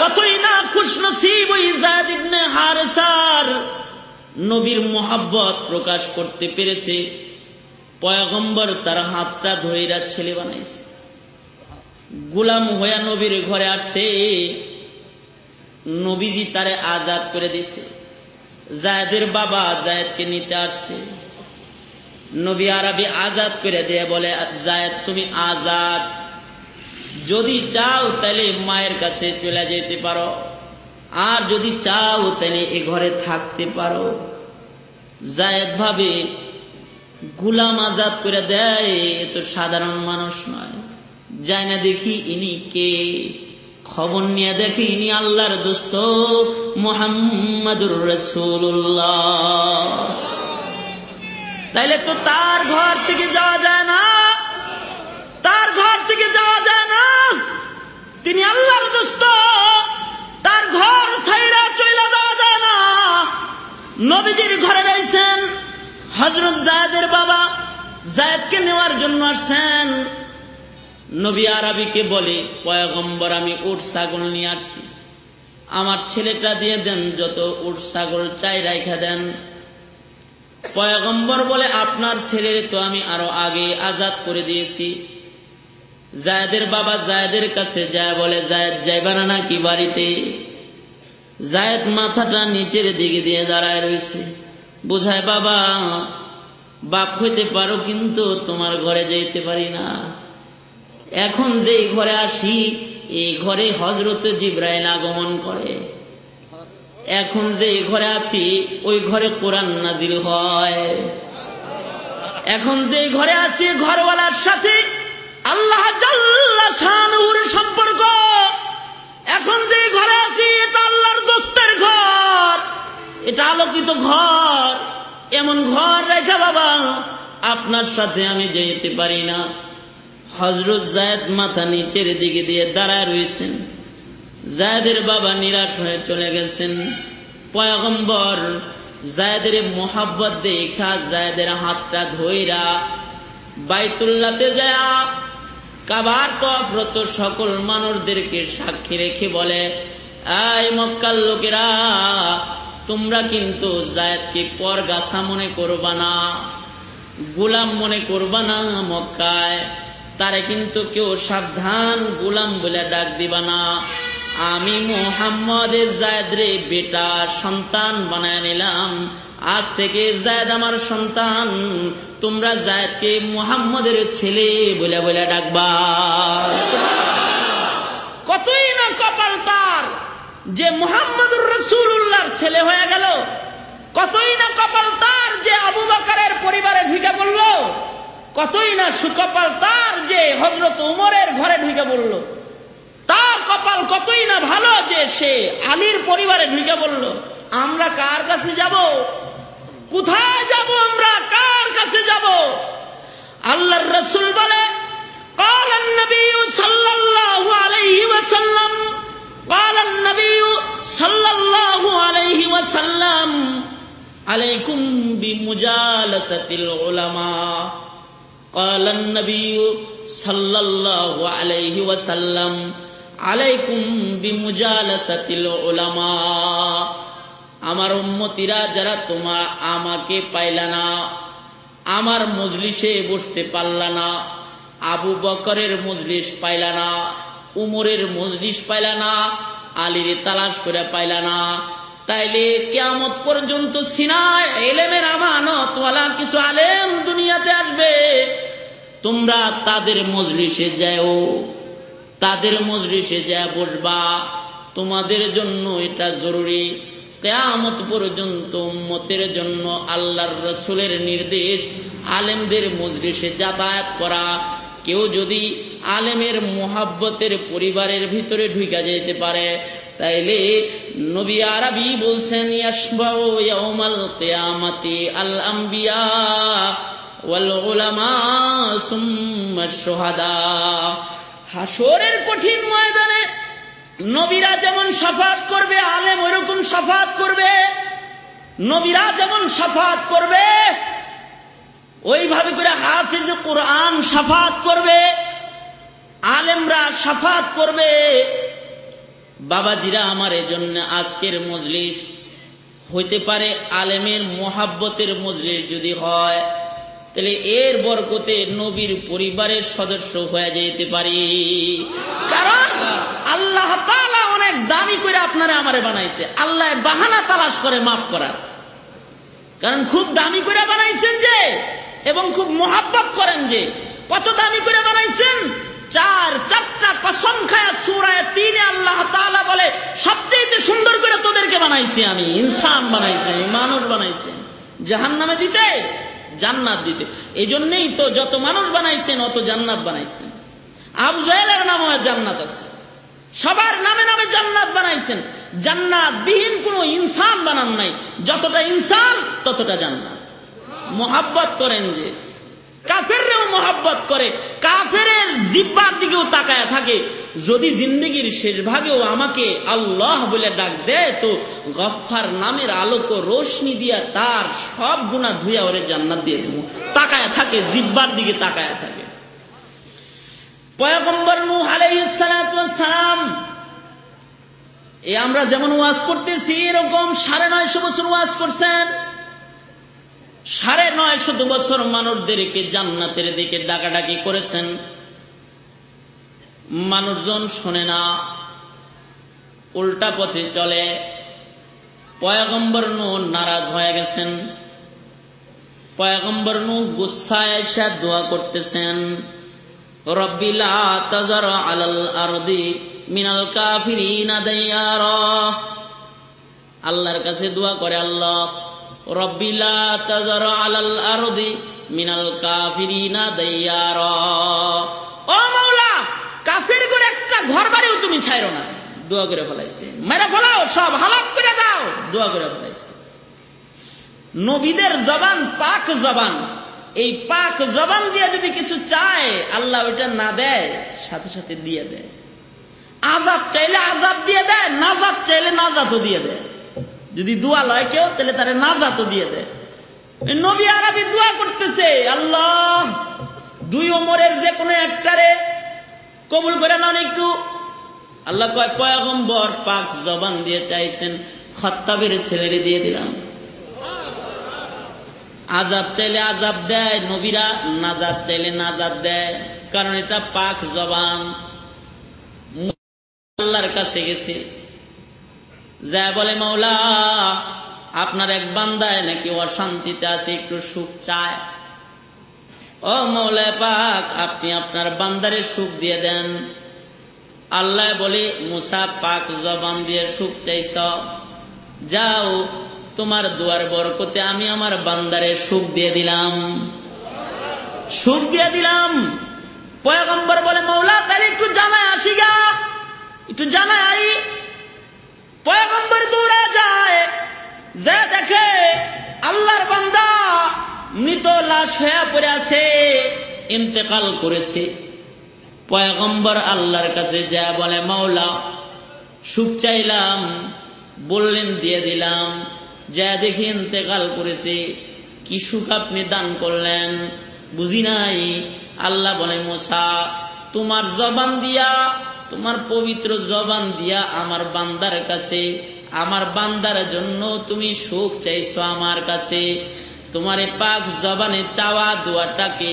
কতই না খুশ নসিব ওই জায়দ ইবনে নবীর মোহাব্বত প্রকাশ করতে পেরেছে। পয়গম্বর তার হাতটা ধৈরা ছেলে বানাইছে। গুলাম হইয়া নবীর ঘরে আসছে। নবীজি তারে আজাদ করে দিছে। জায়দের বাবা জায়দকে নিতে আসছে। নবী আরবি আজাদ করে দিয়ে বলে, জায়দ, তুমি আজাদ। যদি চাও তাহলে মায়ের কাছে চলে যেতে পারো। আর যদি চাও তাহলে এ ঘরে থাকতে পারো। জায়দ ভাবে, গুলাম আজাদ করে দেয়, এ তো সাধারণ মানুষ নয়। যায় না দেখি ইনি কে? খবর নিয়ে দেখি ইনি আল্লাহর দোস্ত, মোহাম্মদুর রসুল্লাহ তাইলে তো তার ঘর থেকে যাওয়া যায় না। তার ঘর থেকে যাওয়া যায় না। তিনি আল্লাহর দোস্ত। তার ঘর ছাইরা চইলা যাওয়া যায় না। নবীজির ঘরে রয়েছেন হজরত জায়দের বাবা। জায়দকে নেওয়ার জন্য আসছেন। নবী আরবিকে বলে, পয়গম্বর, আমি উট, ছাগল নিয়ে আসছি। আমার ছেলেটা দিয়ে দেন, যত উট, ছাগল চাই রাইখা দেন। পয়গম্বর বলে, আপনার ছেলের তো আমি আরও আগে আজাদ করে দিয়েছি। জায়দের বাবা জায়দের কাছে যায় বলে, জায়দ যাইবা না নাকি বাড়িতে? জায়দ মাথাটা নিচের দিকে দিয়ে দাঁড়ায় রয়েছে। বুঝায়, বাবা, বাপ হইতে পারো কিন্তু তোমার ঘরে যেতে পারি না। এখন যে ঘরে আসি, এই ঘরে হজরত জিব্রাইল আগমন করে। এখন যে ঘরে আসি ওই ঘরে কোরআন নাজিল হয়। এখন যে ঘরে আসি ঘরওয়ালার সাথে আল্লাহ সম্পর্ক। এখন যে ঘরে আছি, এটা আল্লাহর দোস্তের ঘর। এটা আলোকিত ঘর। এমন ঘর রেখা বাবা, আপনার সাথে আমি যেতে পারি না। হজরত জায়দ মাথা নিচের দিকে দিয়ে দাঁড়ায় রয়েছেন। জায়দের বাবা নিরাশ হয়ে চলে গেছেন। পয়গম্বর জায়দের মোহাব্বত দেখা, জায়দের হাতটা ধইরা বাইতুল্লাতে যায় কাবার তফরত সকল মানুষদেরকে সাক্ষী রেখে বলে আই মক্কাল লোকেরা, তোমরা কিন্তু জায়দকে পরগাছা মনে করবা না, গোলাম মনে করবা না মক্কায়। তারে কিন্তু কেউ সাবধান গোলাম বলে ডাক দিবা না। আমি মোহাম্মদের জায়দরে বেটা সন্তান বানায় নিলাম। আজ থেকে জায়দ আমার সন্তান। তোমরা জায়দকে মোহাম্মদের ছেলে বলে বলে ডাকবা। কতই না কপাল তার যে মোহাম্মদুর রসুল্লাহর ছেলে হয়ে গেল। কতই না কপাল তার যে আবু বাকারের পরিবারে ঢুকে পড়ল। কতই না সুকপাল তার যে হজরত উমরের ঘরে ঢুকে পড়ল। তার কপাল কতই না ভালো যে সে আলীর পরিবারে ঢুকে পড়ল আমরা কার কাছে যাব কোথায় যাব আমরা কার কাছে যাব আল্লাহর রসুল বলে قال النبي صلى الله عليه وسلم قال النبي صلى الله عليه وسلم عليكم بمجالسة العلماء قال النبي صلى الله عليه وسلم আলাইকুম বিমুজালাসাতিল ওলামা আমার উম্মতিরা, যারা তোমা আমাকে পাইলা না, আমার মজলিসে বসতে পারলা না, আবু বকরের মজলিস পাইলা না, উমরের মজলিস পাইলা না, আলীর তালাশ করে পাইলা না, তাইলে কেয়ামত পর্যন্ত সিনায় এলেমের আমানতওয়ালা কিছু আলেম দুনিয়াতে আসবে। তোমরা তাদের মজলিসে যাও। তাদের মজলিসে যা বসবা। তোমাদের জন্য এটা জরুরি। কেয়ামত পর্যন্ত মতের জন্য আল্লাহর রসুলের নির্দেশ আলেমদের মজলিসে যাতায়াত করা। কেউ যদি আলেমের মোহাব্বতের পরিবারের ভিতরে ঢুকা যেতে পারে, তাইলে নবী আরবি বলছেন সুম্মা শুহাদা হাসরের কঠিন ময়দানে নবীরা যেমন সাফাত করবে, আলেম ওইরকম সাফাত করবে, নবীরা যেমন সাফাত করবে, ওইভাবে করে হাফিজ কোরআন সাফাত করবে, আলেমরা সাফাত করবে। বাবাজিরা, আমার এজন্য আজকের মজলিস হইতে পারে আলেমের মোহাব্বতের মজলিস যদি হয়। তাহলে এর বরকতে নবীর পরিবারের সদস্য হয়ে যেতে পারি। কারণ আল্লাহ অনেক দামি করে আপনারা আমারে বানাইছে। আল্লাহ বাহানা তালাশ করে মাফ করার। কারণ খুব দামি করে বানাইছেন যে, এবং খুব মোহাব্বত করেন যে, কত দামি করে বানাইছেন? চার, চারটা কসম খায়া সুরায় তিনে আল্লাহ তালা বলে সবচেয়ে সুন্দর করে তোদেরকে বানাইছি আমি। ইনসান বানাইছি মানুষ বানাইছি। জাহান নামে দিতে জান্নাত দিতে। এই জন্যেই তো যত মানুষ বানাইছেন, অত জান্নাত বানাইছেন। আবু জয়েলের নামও জান্নাত আছে। সবার নামে নামে জান্নাত বানাইছেন। জান্নাত বিহীন কোন ইনসান বানান নাই। যতটা ইনসান, ততটা জান্নাত। মোহাব্বত করেন যে কাফেররেও মোহাব্বত করে, কাফেরের জিব্বার দিকেও তাকায় থাকে। যদি জিন্দগির শেষ ভাগেও আমাকে আল্লাহ বলে ডাক দেয়, তো গফার নামের আলোক রোশনি দিয়া তার সব গুণা ধুয়া ওরে জান্নাত দিয়ে দেবো। তাকায় থাকে, জিব্বার দিকে তাকায় থাকে। আমরা যেমন ওয়াজ করতেছি, এরকম সাড়ে নয়শো বছর ওয়াজ করছেন। সাড়ে নয় শত বছর মানুষদেরকে জান্নাতের দিকে ডাকাডাকি করেছেন। মানুষজন শোনে না, উল্টা পথে চলে। পয়াগম্বর নু নারাজ হয়ে গেছেন। পয়গম্বর নু গুসায় এসা দোয়া করতেছেন রব্বিলা তাজার আলাল আরদি মিনাল কাফিরিনা দাইয়ারা। আল্লাহর কাছে দোয়া করে, আল্লাহ রব্বিলা তাজার আলাল আরদি মিনাল কাফিরিনা দাইয়ারা। ও মাওলা কাফের করে একটা ঘর বাড়িও তুমি ছাইরো না। দোয়া করে ফেলাইছে। মেরে ফেলাও, সব হালাক করে দাও। দোয়া করে ফেলাইছে। নবীদের জবান পাক জবান। এই পাক জবান দিয়ে যদি কিছু চায়, আল্লাহ ওইটা না দেয়, সাথে সাথে দিয়ে দেয়। আজাব চাইলে আজাব দিয়ে দেয়, নাজাব চাইলে নাজাতও দিয়ে দেয়। যদি দোয়া লয় কেউ, তাহলে তারা নাজাতও দিয়ে দেয়। নবী আরবি দোয়া করতেছে, আল্লাহ, দুই ওমরের যে কোনো একটারে কবুল করে নন একটু। আল্লাহ কয়, পয়গম্বর পাক জবান দিয়ে চাইছেন, খত্তাবের ছেলেরে দিয়ে দিলাম। আজাব চাইলে আজাব দেয়, নবীরা নাজাদ চাইলে নাজাদ দেয়, কারণ এটা পাক জবান। আল্লাহর কাছে গেছে। যা বলে মাওলা, আপনার এক বান্দায় নাকি অশান্তিতে আছে, একটু সুখ চায়। ও মৌলা পাক, আপনি আপনার বান্দারে সুখ দিয়ে দেন। আল্লাহ বলে, মুসা পাক জবান দিয়ে সুখ চাইছ। যাও, তোমার দুয়ার বরকতে আমি আমার বান্দারে সুখ দিয়ে দিলাম। সুখ দিয়ে দিলাম। পয়গম্বর বলে মৌলা তাহলে একটু জানায় আসি গা। একটু জানায় আই। পয়গম্বর দৌড়া যায়, যা দেখে আল্লাহর বান্দা মৃত লাশ হয়ে পড়ে আছে, ইন্তেকাল করেছে। পয়গম্বর আল্লাহর কাছে যা বলে, মাওলা, সুখ চাইলাম, বললেন, দিয়ে দিলাম। যা দেখি ইন্তেকাল করেছে, কি সুখ আপনি দান করলেন? বুঝি নাই? আল্লাহ বলে, মোসা, তোমার জবান দিয়া তোমার পবিত্র জবান দিয়া আমার বান্দার কাছে, আমার বান্দার জন্য তুমি সুখ চাইছো আমার কাছে। তোমার পাক জবানে চাওয়া দোয়াটাকে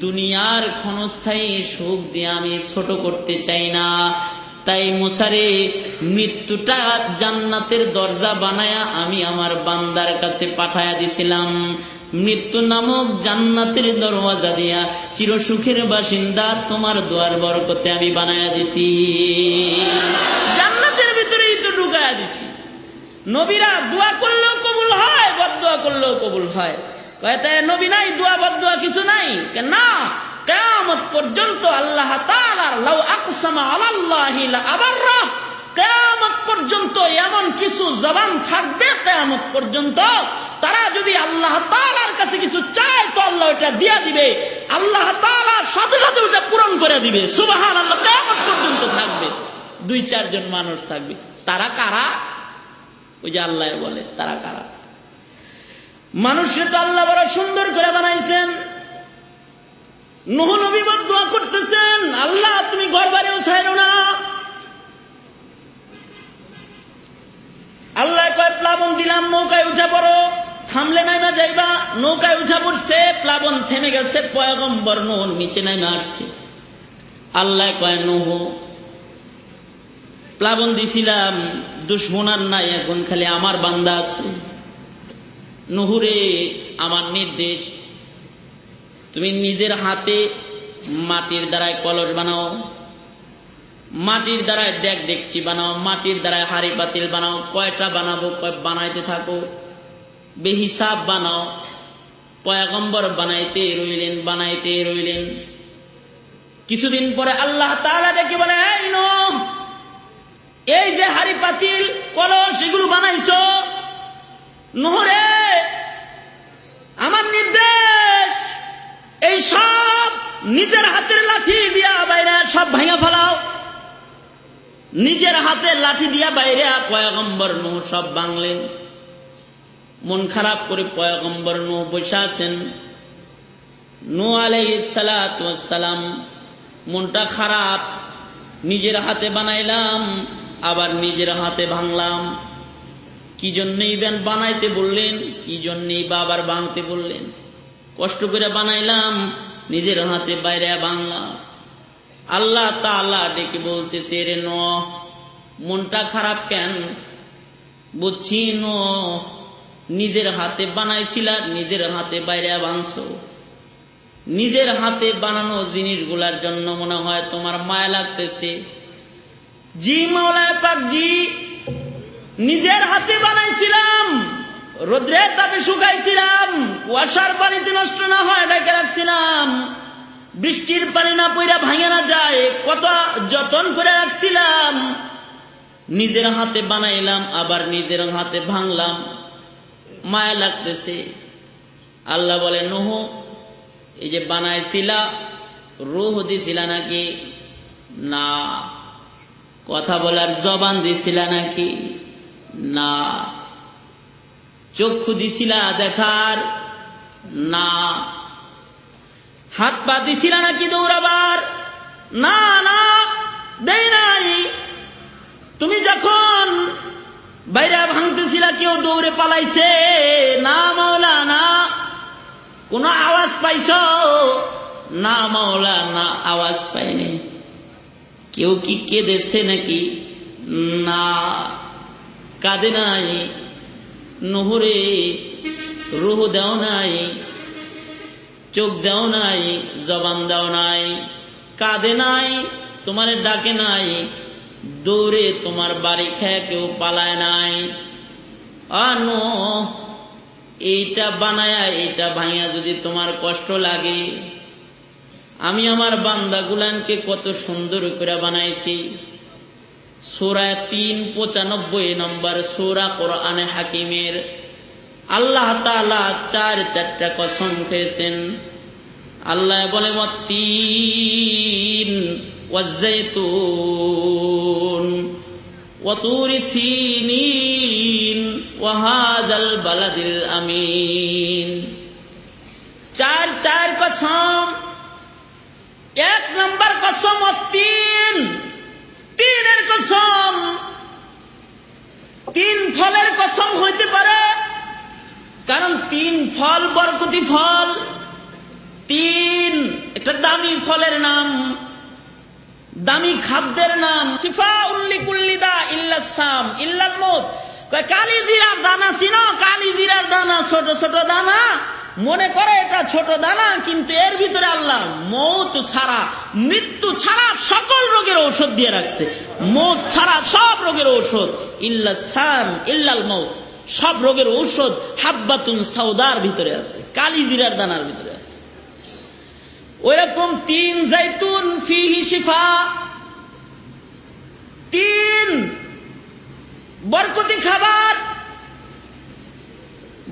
দুনিয়ার ক্ষণস্থায়ী সুখ দিয়ে আমি ছোট করতে চাই না। তাই মুসারে, মৃত্যুটা জান্নাতের দরজা বানায়া আমি আমার বান্দার কাছে পাঠায়া দিছিলাম। মৃত্যু নামক জান্নাতের দরওয়াজা দিয়া চিরসুখের বাসিন্দা, তোমার দোয়ার বরকতে আমি বানায়া দিছি। জান্নাতের ভিতরেই তো ঢুকায়া দিছি। নবীরা দোয়া করলেও কবুল হয় বদোয়া করলেও কবুল হয়। কয়তে নবী নাই, দোয়া বদোয়া কিছু নাই? না, কেয়ামত পর্যন্ত আল্লাহ লাউ আকসামা আলাল্লাহি আবাররা কেয়ামত পর্যন্ত এমন কিছু জবান থাকবে কেয়ামত পর্যন্ত। তারা যদি আল্লাহ তালার কাছে কিছু চায়, তো আল্লাহ ওটা দিয়া দিবে। আল্লাহ তালার সাথে সাথে ওটা পূরণ করে দিবে। সুবাহান আল্লাহ কেয়ামত পর্যন্ত থাকবে। দুই, চারজন মানুষ থাকবে। তারা কারা? ওই যে আল্লাহ বলে, তারা কারা? মানুষকে তো আল্লাহ বড় সুন্দর করে বানাইছেন। নহনবী দোয়া করতেছেন, আল্লাহ, তুমি ঘর বাড়িও ছাইরো না। আল্লাহ কয়, প্লাবন দিলাম, নৌকায় উঠা পড়ো। থামলে নাইমা যাইবা, নৌকায় উঠা পড়ছে, প্লাবন থেমে গেছে, পয়গম্বর নহন নিচে নাইমা আসছে। আল্লাহ কয়, নহ, প্লাবন দিছিলাম দুশ্মনার নাই, এখন খালি আমার বান্দা আছে। নহরে, আমার নির্দেশ, তুমি নিজের হাতে মাটির দ্বারায় কলস বানাও। মাটির দ্বারা ডেক দেখছি বানাও, মাটির দ্বারা হাড়ি পাতিল বানাও, কয়টা বানাবো বানাইতে থাকো। বেহিসাব বানাও, পয়াগম্বর বানাইতে রইলেন বানাইতে রইলেন। কিছুদিন পরে আল্লাহ তারা ডেকে বলে, এই যে হাড়ি পাতিল কল সেগুলো বানাইছ, নহরে, আমার নির্দেশ, এই সব নিজের হাতের লাঠি দিয়া বাইরে সব ভাঙা ফেলাও। নিজের হাতে লাঠি দিয়া বাইরে পয়গম্বর নু সব বাংলেন। মন খারাপ করে পয়গম্বর নু বসে আছেন। নু আলাইসালাম মনটা খারাপ, নিজের হাতে বানাইলাম, আবার নিজের হাতে ভাঙলাম। কি জন্যই বেন বানাইতে বললেন, কি জন্যই বাবার ভাঙতে বললেন? কষ্ট করে বানাইলাম, নিজের হাতে বাইরে বাংলা আল্লাহ তাল্লাহ ডেকে বলতেছে, রে ন, মনটা খারাপ কেন? বুঝছি ন, নিজের হাতে বানাইছিলা, নিজের হাতে বাইরে বাংছ নিজের হাতে বানানো জিনিসগুলার জন্য মনে হয় তোমার মায়া লাগতেছে। জি মাওলায় পাক জি নিজের হাতে বানাইছিলাম, রোদ্রের তাপে শুকাইছিলাম কুয়াশার পানিতে নষ্ট না হয় ডেকে রাখছিলাম। বৃষ্টির পানি না পইরা ভাঙে না যায়। কত যতন করে রাখছিলাম, নিজের হাতে বানাইলাম, আবার নিজের হাতে ভাঙলাম। মায়া লাগতেছে। আল্লাহ বলে, নহ, এই যে বানাইছিলা, রুহ দিছিলা নাকি? না। কথা বলার জবান দিছিলা নাকি? না। চক্ষু দিছিলা দেখার? না। হাত পা দিছিলা নাকি দৌড়াবার? না না দেই নাই। তুমি যখন বাইরে ভাঙতেছিলা, কেউ দৌড়ে পালাইছে। না মাওলা না কোন আওয়াজ পাইছ? না মাওলা না আওয়াজ পাইনি। কেউ কি কেঁদেছে নাকি? না, কাঁদে নাই। নহরে রুহ দেও নাই। চোখ দেও নাই, জবান দেও নাই, কাঁদে নাই, তোমার ডাকে নাই, দৌড়ে তোমার বাড়ি খেয়ে কেউ পালায় নাই। আনো, এইটা বানায়া, এইটা ভাইয়া যদি তোমার কষ্ট লাগে, আমি আমার বান্দা গুলানকে কত সুন্দর করে বানাইছি। সোরা তিন পঁচানব্বই নম্বর সোরা কোরআনে হাকিমের আল্লাহ তালা চার চারটা কসম খেয়েছেন আল্লাহ বলে তিন ওয়াজ্জাইতুন وطور سينين وهذا البلد الأمين চার চার কসম এক নম্বর কসম তিন তিনের কসম তিন ফলের কসম হইতে পারে কারণ তিন ফল বরকতি ফল। তিন একটা দামি ফলের নাম। দামি খাদ্যের নাম। টিফা উল্লি কুল্লিদা ইল্লাসাম ইল্লাল মত কালি জিরার দানা ছিল কালি জিরার দানা ছোট ছোট দানা। মনে করে এটা ছোট দানা, কিন্তু এর ভিতরে আল্লাহ মৌত ছাড়া, মৃত্যু ছাড়া সকল রোগের ঔষধ দিয়ে রাখছে। মৌত ছাড়া সব রোগের ঔষধ। ইল্লাসাম ইল্লাল মৌত সব রোগের ঔষধ হাব্বাতুন সাউদার ভিতরে আছে কালি জিরার দানার ভিতরে আছে। ওইরকম তিন জাইতুন ফিহি শিফা, তিন বরকতি খাবার,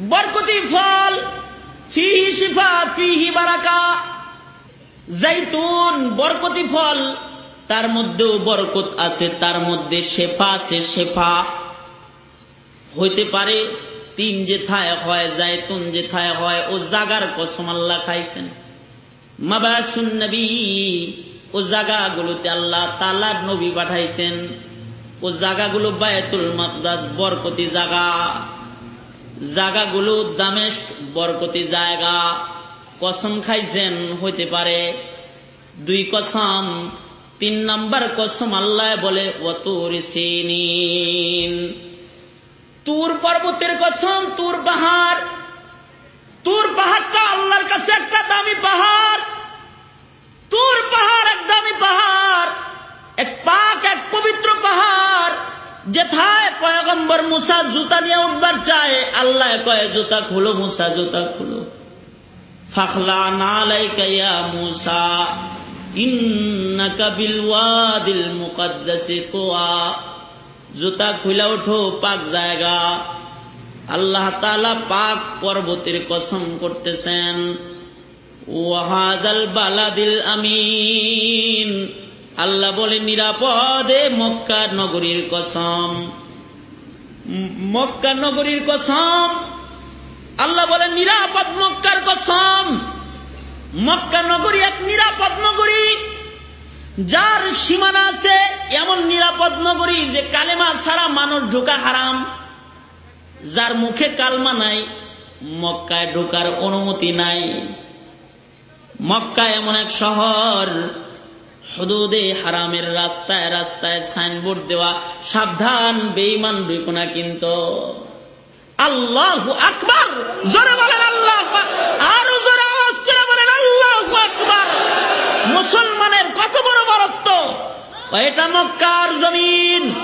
বরকতি ফল, ফিহি শিফা, ফিহি বারাকা, জাইতুন বরকতি ফল, তার মধ্যেও বরকত আছে, তার মধ্যে শেফা আছে, শেফা। হইতে পারে, তিন যেথায় হয় যায় জায়তুন যেথায় হয়, ও জাগার কসম আল্লাহ খাইছেন। মাবাসুন নবী, ও জাগাগুলোতে আল্লাহ তালার নবী পাঠাইছেন। ও জাগাগুলো বায়তুল মাকদাস, বরকতি জাগা। জাগাগুলো দামেশ বরকতি জায়গা। কসম খাইছেন, হইতে পারে। দুই কসম, তিন নম্বর কসম আল্লাহ বলে অতুর সিনিন তুর পর্বতের কসম, তুর পাহাড়। তুর পাহাড়টা আল্লাহর কাছে একটা দামি পাহাড়। তুর পাহাড় এক দামি পাহাড়। এক পাক, এক পবিত্র পাহাড়। যেথায় পয়গম্বর মুসা জুতা নিয়ে উঠবার চায়, আল্লাহ কয়ে, জুতা খুলো মুসা, জুতা খুলো। ফাখলা নালাইকা ইয়া মুসা, ইন্নাকা বিল ওয়াদিল মুকদ্দাসি তুয়া। জুতা খুলে ওঠো পাক জায়গা। আল্লাহ তালা পাক পর্বতের কসম করতেছেন। ওয়াহাদাল বালাদিল আমিন। আল্লাহ বলে নিরাপদে মক্কা নগরীর কসম। মক্কা নগরীর কসম। আল্লাহ বলে নিরাপদ মক্কার কসম। মক্কা নগরী এক নিরাপদ নগরী। যার সীমানা আছে এমন নিরাপদ নগরী যে কালেমা ছাড়া মানুষ ঢোকা হারাম, যার মুখে কালমা নাই, মক্কায় ঢোকার অনুমতি নাই। মক্কা এমন এক শহর, হদুদে হারামের রাস্তায় রাস্তায় সাইনবোর্ড দেওয়া, সাবধান বেইমান ঢুকো কিন্তু। আল্লাহ আকবার! জোরে বলেন আল্লাহ আরও জোরে আওয়াজ করে বলেন আল্লাহ আকবার মুসলমানের কত বড় বরত্ব? এটা মক্কার জমিন।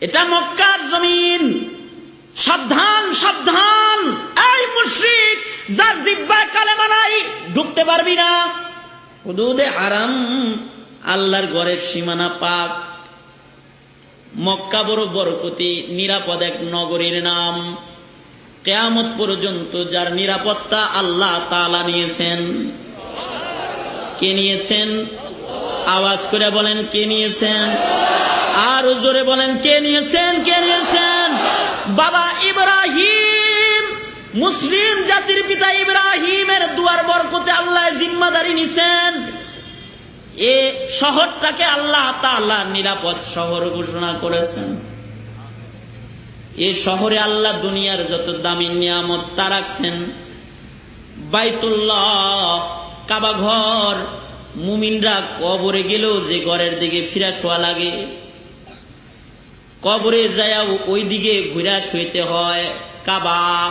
এটা মক্কার জমিন। সাবধান সাবধান। এই মুশ্রিক, যার জিব্বায় কালেমা নাই, ঢুকতে পারবি না। হুদুদে হারাম, আল্লাহর ঘরের সীমানা পাক। মক্কা বড় বরকতি, নিরাপদ এক নগরীর নাম। কেয়ামত পর্যন্ত যার নিরাপত্তা আল্লাহ তালা নিয়েছেন। কে নিয়েছেন? আওয়াজ করে বলেন, কে নিয়েছেন? আর জোরে বলেন, কে নিয়েছেন? কে নিয়েছেন? বাবা ইব্রাহিম, মুসলিম জাতির পিতা ইব্রাহিমের দুয়ার বরকতে আল্লাহ জিম্মাদারি নিছেন। এ শহরটাকে আল্লাহ তাল্লাহ নিরাপদ শহর ঘোষণা করেছেন। এ শহরে আল্লাহ দুনিয়ার যত দামি নিয়ামত তা রাখছেন। বাইতুল্লাহ, কাবা ঘর, মুমিনরা কবরে গেলেও যে ঘরের দিকে ফিরা শোয়া লাগে। কবরে যায় ওই দিকে ঘুরা শুইতে হয়। কাবা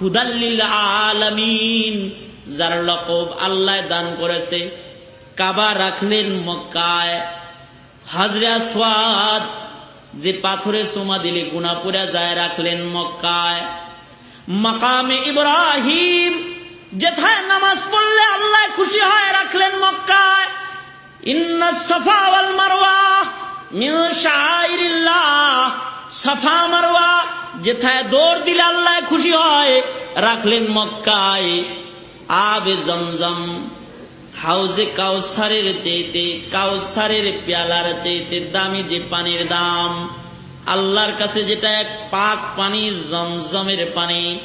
হুদাল্লিল আলামিন, যার লকব আল্লাহ দান করেছে। কাবা রাখলেন মক্কায়। হাজরা সোয়াদ যে পাথরে সোমা দিলে গুণা পুরা যায় রাখলেন মক্কায়। মকামে ইব্রাহিম, যেথায় নামাজ পড়লে আল্লাহ খুশি হয় রাখলেন মক্কায়। ইন্না সফা ওয়াল মারওয়া মিন শাইরিল্লাহ। সাফা মারওয়া, যেথায় দৌড় দিলে আল্লাহ খুশি হয় রাখলেন মক্কায়। আবে জমজম হাউজে কাউসারের চেয়েতে কাউসারের পেয়ালার চেয়েতে দামি যে পানির দাম? আল্লাহর কাছে যেটা এক পাক পানি, জমজমের পানি।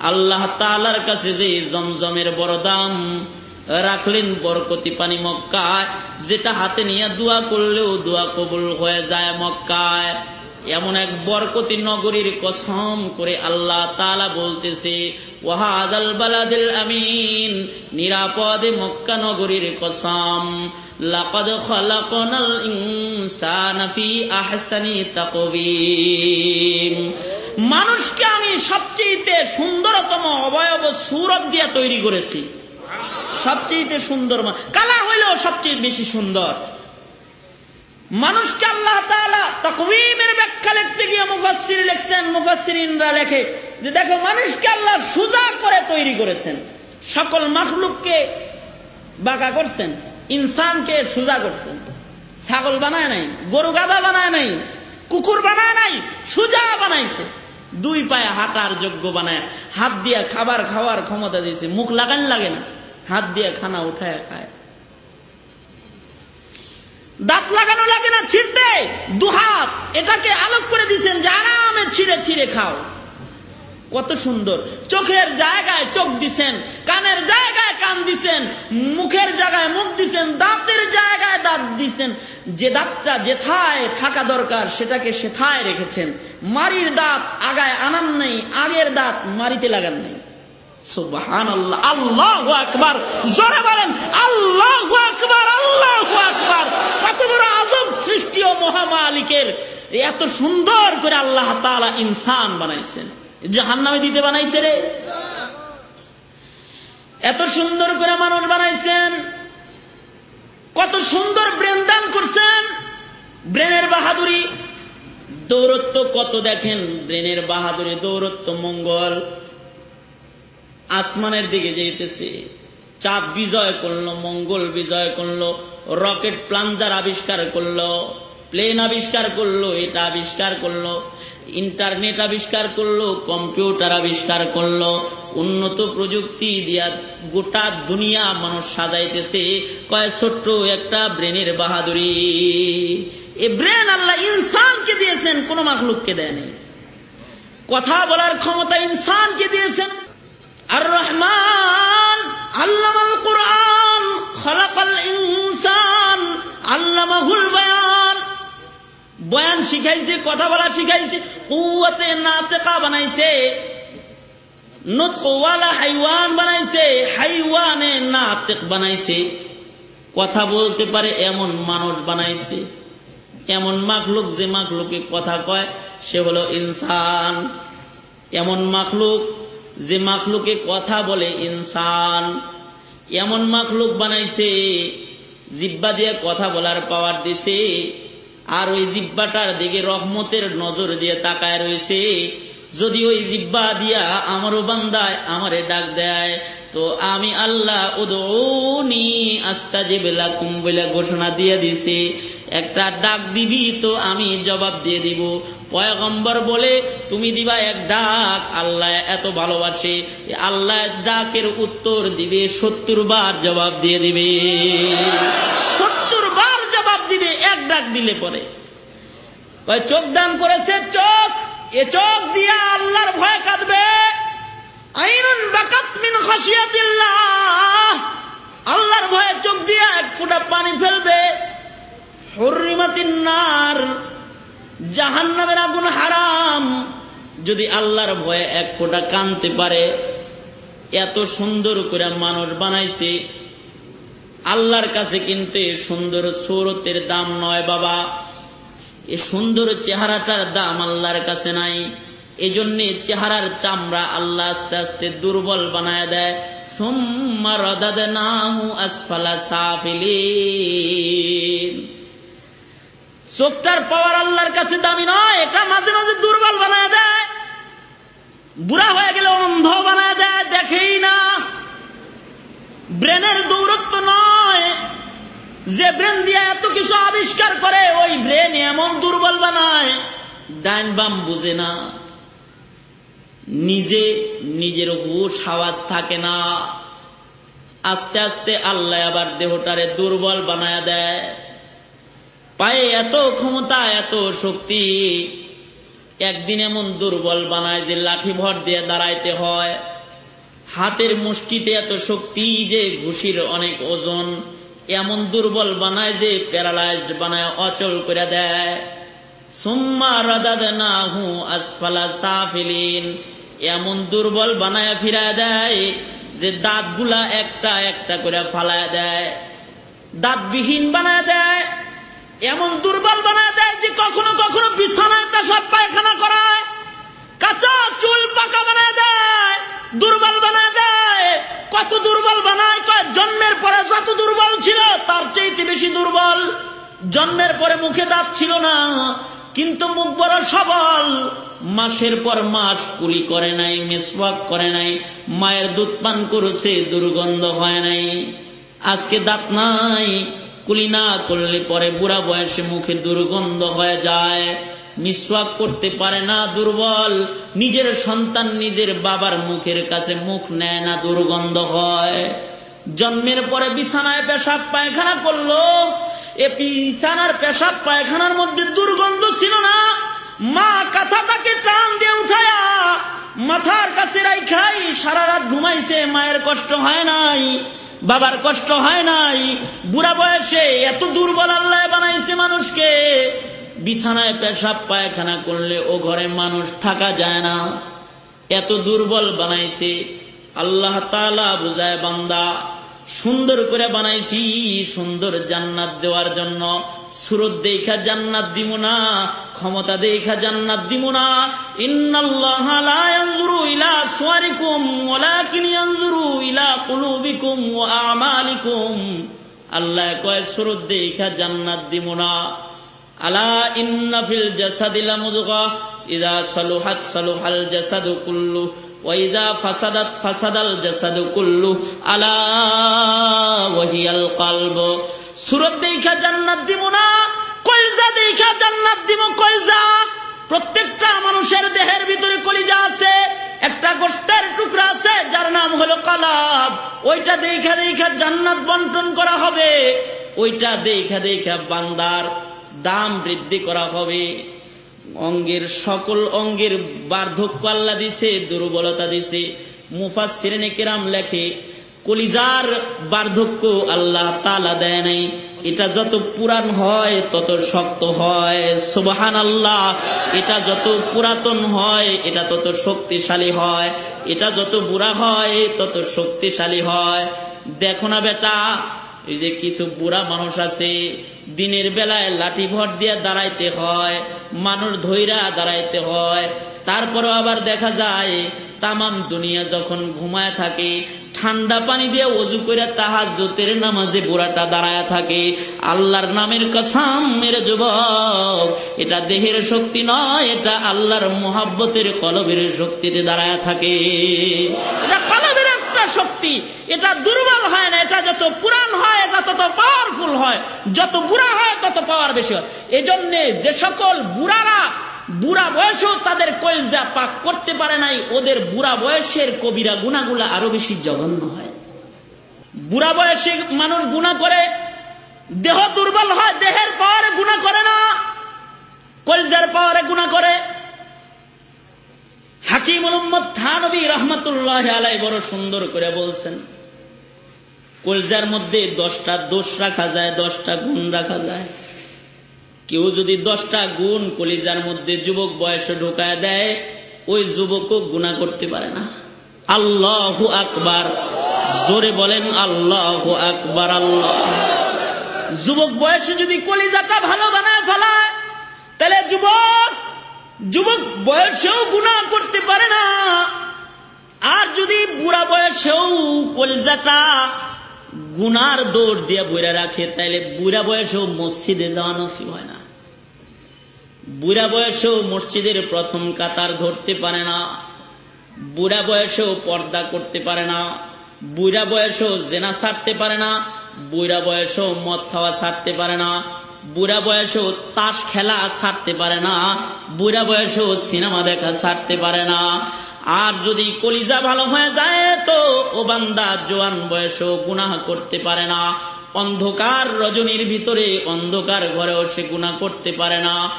আল্লাহ তালার কাছে যে জমজমের বড় দাম রাখলেন বরকতি পানি মক্কায়। যেটা হাতে নিয়ে দোয়া করলেও দোয়া কবুল হয়ে যায় মক্কায়। এমন এক বরকতি নগরীর কসম করে আল্লাহ তালা বলতেছে ওয়াহাদাল বালাদিল আমিন নিরাপদে মক্কা নগরীর কসম। লাকাদ খালাকনাল ইনসানা ফি আহসানি তাকবীম মানুষকে আমি সবচেয়ে সুন্দরতম অবয়ব সুরত দিয়ে তৈরি করেছি। সবচেয়ে সুন্দর কালা হইলেও সবচেয়ে বেশি সুন্দর। মানুষকে আল্লাহ তকবিমের ব্যাখ্যা লিখতে গিয়ে মুফাসির লিখছেন মুফাসিরা লেখে যে দেখো মানুষকে আল্লাহ সুজা করে তৈরি করেছেন। সকল মাখলুককে বাঁকা করছেন, ইনসানকে সুজা করছেন। ছাগল বানায় নাই, গরু গাধা বানায় নাই, কুকুর বানায় নাই, সুজা বানাইছে। দুই পায়ে হাঁটার যোগ্য বানায়, হাত দিয়ে খাবার খাওয়ার ক্ষমতা দিয়েছে, মুখ লাগান লাগে না। হাত দিয়ে খানা উঠায় খায়। দাঁত লাগানো লাগে না, ছিঁড়তে। দুহাত এটাকে আলোক করে দিচ্ছেন যে আরামে ছিঁড়ে ছিঁড়ে খাও। কত সুন্দর। চোখের জায়গায় চোখ দিছেন, কানের জায়গায় কান দিছেন, মুখের জায়গায় মুখ দিছেন, দাঁতের জায়গায় দাঁত দিছেন। যে দাঁতটা যেথায় থাকা দরকার, সেটাকে সেথায় রেখেছেন। মারির দাঁত আগায় আনান নেই, আগের দাঁত মারিতে লাগান নেই। এত সুন্দর করে আল্লাহ ইনসান বানাইছেন। জাহান্নামে দিতে বানাইছে রে। এত সুন্দর করে মানুষ বানাইছেন। কত সুন্দর ব্রেন দান করছেন। ব্রেনের বাহাদুরি। দৌরত্ব কত দেখেন। ব্রেনের বাহাদুরি দৌরত্ব মঙ্গল। আসমানের দিকে যেতেছে চাঁদ বিজয় করল, মঙ্গল বিজয় করল, রকেট প্লাঞ্জার আবিষ্কার করল, প্লেন আবিষ্কার করল, এটা আবিষ্কার করল, ইন্টারনেট আবিষ্কার করল, কম্পিউটার আবিষ্কার করল, উন্নত প্রযুক্তি দিয়া গোটা দুনিয়া মানুষ সাজাইতেছে, কয় ছোট্ট একটা ব্রেনের বাহাদুরি। এ ব্রেন আল্লাহ ইনসানকে দিয়েছেন, কোন মাখলুককে দেয়নি। কথা বলার ক্ষমতা ইনসানকে দিয়েছেন। আর রহমান আল্লামাল কোরআন, খলাকাল ইনসান, আল্লামাহুল বয়ান। বয়ান শিখাইছে, কথা বলা শিখাইছে কুয়াতে নাতেকা বানাইছে নতওয়ালা হাইওয়ান বানাইছে, হাইওয়ানে নাতেক বানাইছে। কথা বলতে পারে এমন মানুষ বানাইছে, এমন মাখলুক যে মাখলুকে কথা কয়, সে হলো ইনসান। এমন মাখলুক যে মাখলুকে কথা বলে ইনসান, এমন মাখলুক বানাইছে, জিব্বা দিয়ে কথা বলার পাওয়ার দিছে, আর ওই জিব্বাটার দিকে রহমতের নজর দিয়ে তাকায় রয়েছে যদি ওই জিব্বা দিয়া আমারও বান্দায় আমারে ডাক দেয়, তো আমি আল্লাহ উদৌনি আস্তা যে বেলা কুম বলে ঘোষণা দিয়ে দিছে। একটা ডাক দিবি তো আমি জবাব দিয়ে দিব। পয়গম্বর বলে, তুমি দিবা এক ডাক, আল্লাহ এত ভালোবাসে। আল্লাহ ডাকের উত্তর দিবে, সত্তর বার জবাব দিয়ে দিবে। সত্তর বার জবাব দিবে, এক ডাক দিলে পরে। চোখ দান করেছে, চোখ! এ চোখ দিয়া আল্লাহর ভয় কাঁদবে। আইনুন বাকাত মিন খাসিয়াতিল্লাহ আল্লাহর ভয়ে চোখ দিয়া এক ফুটা পানি ফেলবে। হরিমাতিন্নার জাহান নামের আগুন হারাম। যদি আল্লাহর ভয়ে এক ফোঁটা কানতে পারে, এত সুন্দর করে মানুষ বানাইছে। আল্লাহর কাছে কিন্তু সুন্দর সৌরতের দাম নয় বাবা। এ সুন্দর চেহারাটার দাম আল্লাহর কাছে নাই। এজন্য চেহারার চামড়া আল্লাহ আস্তে আস্তে দুর্বল বানায় দেয়। চোখটার পাওয়ার আল্লাহর কাছে দামি নয়, এটা মাঝে মাঝে দুর্বল বানায় দেয়। বুড়া হয়ে গেলে অন্ধ বানায় দেয়, দেখেই না। ব্রেনের দৌরত্ব নয়। যে ব্রেন দিয়ে এত কিছু আবিষ্কার করে, ওই ব্রেন এমন দুর্বল বানায় ডাইন বাম বুঝে না। নিজে নিজের হুশ আওয়াজ থাকে না। আস্তে আস্তে আল্লাহ আবার দেহটারে দুর্বল বানায় দেয়। পায়ে এত ক্ষমতা, এত শক্তি, একদিন এমন দুর্বল বানায় যে লাঠি ভর দিয়ে দাঁড়াইতে হয়। হাতের মুষ্টিতে এত শক্তি যে ঘুষির অনেক ওজন। এমন দুর্বল বানায় যে প্যারালাইজড বানায়, অচল করে দেয়। সুম্মা রাদাদ না হু আসফালা সাফিলিন। এমন দুর্বল বানায় ফিরায় দেয় যে দাঁতগুলা একটা একটা করে ফালায় দেয়। দাঁতবিহীন বানায় দেয়। এমন দুর্বল বানায় দেয় যে কখনো কখনো বিছানায় পেশাব পায়খানা করায়, কাঁচা চুল পাকা বানায় দেয়। দুর্বল বানায় দেয়। কত দুর্বল বানায়, কয় জন্মের পরে যত দুর্বল ছিল, তার চাইতে বেশি দুর্বল। জন্মের পরে মুখে দাঁত ছিল না, কিন্তু মুখ বড় সবল। মাসের পর মাস কুলি করে নাই, মিসওয়াক করে নাই, মায়ের দুধ পান করেছে, দুর্গন্ধ হয় নাই। আজকে দাঁত নাই, কুলি না করলে পরে বুড়া বয়সে মুখে দুর্গন্ধ হয়ে যায়। মিসওয়াক করতে পারে না, দুর্বল। নিজের সন্তান নিজের বাবার মুখের কাছে মুখ নেয় না, দুর্গন্ধ হয়। জন্মের পরে বিছানায় পেশাব পায়খানা করল। এ বিছানার পেশাব পায়খানার মধ্যে দুর্গন্ধ ছিল না। মা কাঁথাটাকে টান দিয়ে উঠায়া মাথার কাছে রাইখাই সারা রাত ঘুমাইছে, মায়ের কষ্ট হয় নাই, বাবার কষ্ট হয় নাই। বুড়া বয়সে এত দুর্বল আল্লাহ বানাইছে মানুষকে। বিছানায় পেশাব পায়খানা করলে ও ঘরে মানুষ থাকা যায় না। এত দুর্বল বানাইছে। আল্লাহ তালা বুঝায়, বান্দা, সুন্দর করে বানাইছি, সুন্দর জান্নাত দেওয়ার জন্য। সুরত দেখা জান্নাত দিব না, ক্ষমতা দেখা জান্নাত দিব না। আল্লাহ কয়, সুরত দেখা জান্নাত দিব না। আলা ইযা সালুহাত সালুহাল কুল্লু ফাসাদাত ফাসাদাল কুল্লু, আলা সুরত দেখা জান্নাত না জান্নাত প্রত্যেকটা মানুষের দেহের ভিতরে কলিজা আছে, একটা গোষ্ঠের টুকরা আছে, যার নাম হলো কালাব। ওইটা দেখা দেখা জান্নাত বন্টন করা হবে, ওইটা দেখা দেখা বান্দার দাম বৃদ্ধি করা হবে। অঙ্গের সকল অঙ্গের বার্ধক্য আল্লাহ দিছে, দুর্বলতা দিছে। মুফাসিরেনে কেরাম লেখে, কলিজার বার্ধক্য আল্লাহ তালা দেয় নাই। এটা যত পুরান হয়, তত শক্ত হয়। সুবাহান আল্লাহ এটা যত পুরাতন হয়, এটা তত শক্তিশালী হয়। এটা যত বুড়া হয়, তত শক্তিশালী হয়। দেখো না বেটা এই যে কিছু বুড়া মানুষ আছে, দিনের বেলায় লাঠি ভর দিয়ে দাঁড়াইতে হয়, মানুষ ধৈরা দাঁড়াইতে হয়, তারপরও আবার দেখা যায়, তামাম দুনিয়া যখন ঘুমায় থাকে, ঠান্ডা পানি দিয়ে অজু করে তাহার জোতের নামাজে বুড়াটা দাঁড়ায় থাকে। আল্লাহর নামের কসাম, মেরে যুবক, এটা দেহের শক্তি নয়, এটা আল্লাহর মোহাব্বতের কলবের শক্তিতে দাঁড়ায় থাকে। এটা শক্তি এটা দুর্বল হয় না, এটা যত পুরান হয়, এটা তত পাওয়ারফুল হয়। যত বুড়া হয়, তত পাওয়ার বেশি হয়। এজন্যে যে সকল বুড়ারা, বুড়া বয়সেও তাদের কলজা পাক করতে পারে নাই, ওদের বুড়া বয়সের কবিরা গুণাগুলা আরও বেশি জঘন্য হয়। বুড়া বয়সে মানুষ গুণা করে, দেহ দুর্বল হয়, দেহের পাওয়ারে গুণা করে না, কলজার পাওয়ারে গুণা করে। হাকিম থানবী রহমতুল্লাহ আলাই বড় সুন্দর করে বলছেন, কলজার মধ্যে দশটা দোষ রাখা যায়, দশটা গুণ রাখা যায়। কেউ যদি দশটা গুণ কলিজার মধ্যে যুবক বয়সে ঢোকায় দেয়, ওই যুবকও গুণা করতে পারে না। আল্লাহ আকবার। জোরে বলেন, আল্লাহ আকবার, আল্লাহ। যুবক বয়সে যদি কলিজাটা ভালো বানায় ফেলায়, তাহলে যুবক যুবক বয়সেও গুণা করতে পারে না। আর যদি বুড়া বয়সেও কলিজাটা গুনার দৌড় দিয়ে বইরা রাখে, তাইলে বুড়া বয়সেও মসজিদে যাওয়া নসিব হয় না। বুড়া বয়সেও মসজিদের প্রথম কাতার ধরতে পারে না। বুড়া বয়সেও পর্দা করতে পারে না। বুড়া বয়সেও জেনা ছাড়তে পারে না। বুড়া বয়সেও মদ খাওয়া ছাড়তে পারে না। বুড়া বয়সেও তাস খেলা ছাড়তে পারে না, বুড়া বয়সেও সিনেমা দেখা ছাড়তে পারে না। আর যদি কলিজা ভালো হয়ে যায় তো ও বান্দা জোয়ান বয়সেও গুনাহ করতে পারে না। অন্ধকার রজনীর ভিতরে অন্ধকার ঘরেও সে গুণা করতে পারে না।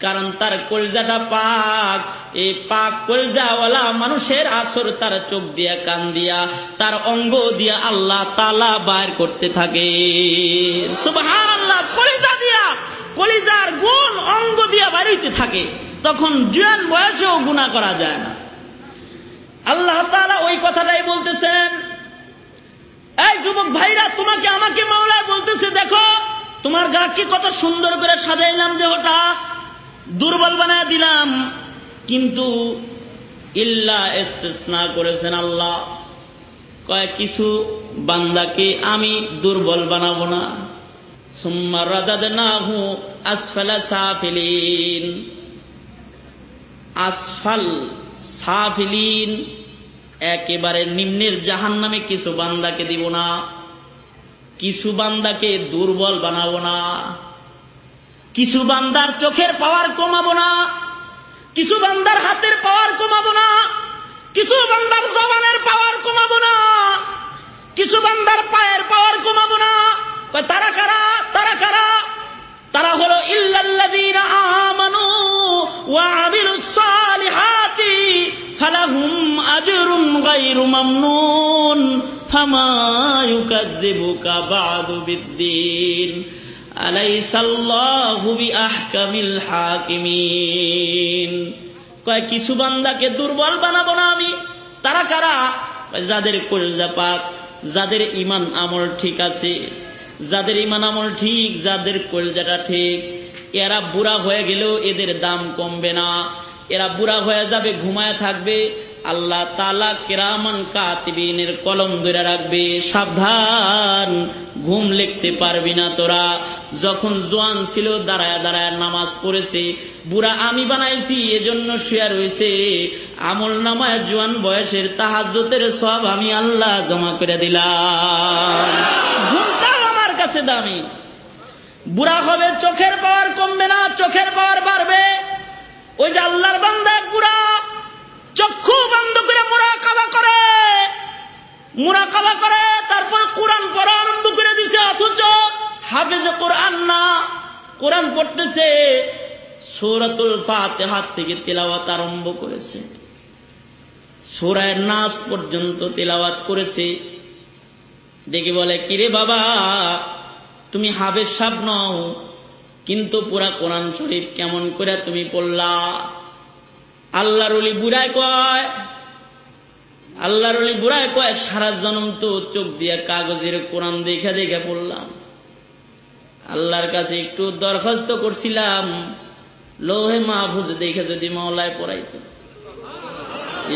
কারণ তার কলজাটা পাক। এই পাক কলজাওয়ালা মানুষের আসর তার চোখ দিয়া, কান দিয়া, তার অঙ্গ দিয়া আল্লাহ তালা বাইর করতে থাকে। কলিজা দিয়া, কলিজার গুণ অঙ্গ দিয়া বাড়িতে থাকে। তখন জুয়ান বয়সেও গুণা করা যায় না। আল্লাহ তালা ওই কথাটাই বলতেছেন, এই যুবক ভাইরা, তোমাকে আমাকে মাওলায় বলতেছে, দেখো, তোমার গা গাকে কত সুন্দর করে সাজাইলাম দেহটা। দুর্বল বানায় দিলাম। কিন্তু ইল্লা ইস্তেসনা করেছেন আল্লাহ। কয়েক কিছু বান্দাকে আমি দুর্বল বানাবো না। সুম্মা রাদাদ না হু আসফালা সাফিলিন। আসফাল সাফিলিন একেবারে নিম্নের জাহান নামে কিছু বান্দাকে দিব না। কিছু বান্দাকে দুর্বল বানাবো না। কিছু বান্দার চোখের পাওয়ার কমাবো না, কিছু বান্দার হাতের পাওয়ার কমাবো না, কিছু বান্দার জবানের পাওয়ার কমাবো না, কিছু বান্দার পায়ের পাওয়ার কমাবো না। তারা কারা? তারা কারা? তারা হলো ইল্লাল্লাযীনা বা'দু কয়, কিছু বান্দাকে দুর্বল বানাবো না আমি? তারা কারা? যাদের কলজা পাক, যাদের ইমান আমল ঠিক আছে, যাদের ইমান আমল ঠিক, যাদের কলজাটা ঠিক, এরা বুড়া হয়ে গেলেও এদের দাম কমবে না। এরা বুড়া হয়ে যাবে, ঘুমায় থাকবে আল্লাহ তালা কেরামান কাতিবিনের কলম ধরে রাখবে, সাবধান, ঘুম লিখতে পারবি না তোরা। যখন জোয়ান ছিল, দাঁড়ায় দাঁড়ায় নামাজ পড়েছে, বুড়া আমি বানাইছি, এজন্য শেয়ার হয়েছে আমল নামায় জোয়ান বয়সের তাহাজতের সব আমি আল্লাহ জমা করে দিলাম। ঘুমটাও আমার কাছে দামি। বুড়া হবে চোখের পাওয়ার কমবে না, চোখের পাওয়ার বাড়বে। ওই যে আল্লাহর বান্দা বুড়া চক্ষু বন্ধ করে মুরা কাবা করে। মুরা কাবা করে, তারপরে কোরআন পড়া আরম্ভ করে দিছে। অথচ হাফেজ কোরআন না, কোরআন পড়তেছে। সৌরাতুল ফাতেহাত থেকে তেলাওয়াত আরম্ভ করেছে। সোরায় নাস পর্যন্ত তেলাওয়াত করেছে। ডেকে বলে, কিরে বাবা, তুমি হাবের সাপ নও, কিন্তু পুরা কোরআন শরীফ কেমন করে তুমি পড়লা? আল্লাহর অলি বুড়ায় কয়, আল্লাহর বুড়ায় কয়, সারা জনম তো চোখ দিয়ে কাগজের কোরআন দেখে দেখে পড়লাম। আল্লাহর কাছে একটু দরখাস্ত করছিলাম, লোহে মাহফুজ দেখে যদি মাওলায় পড়াইত।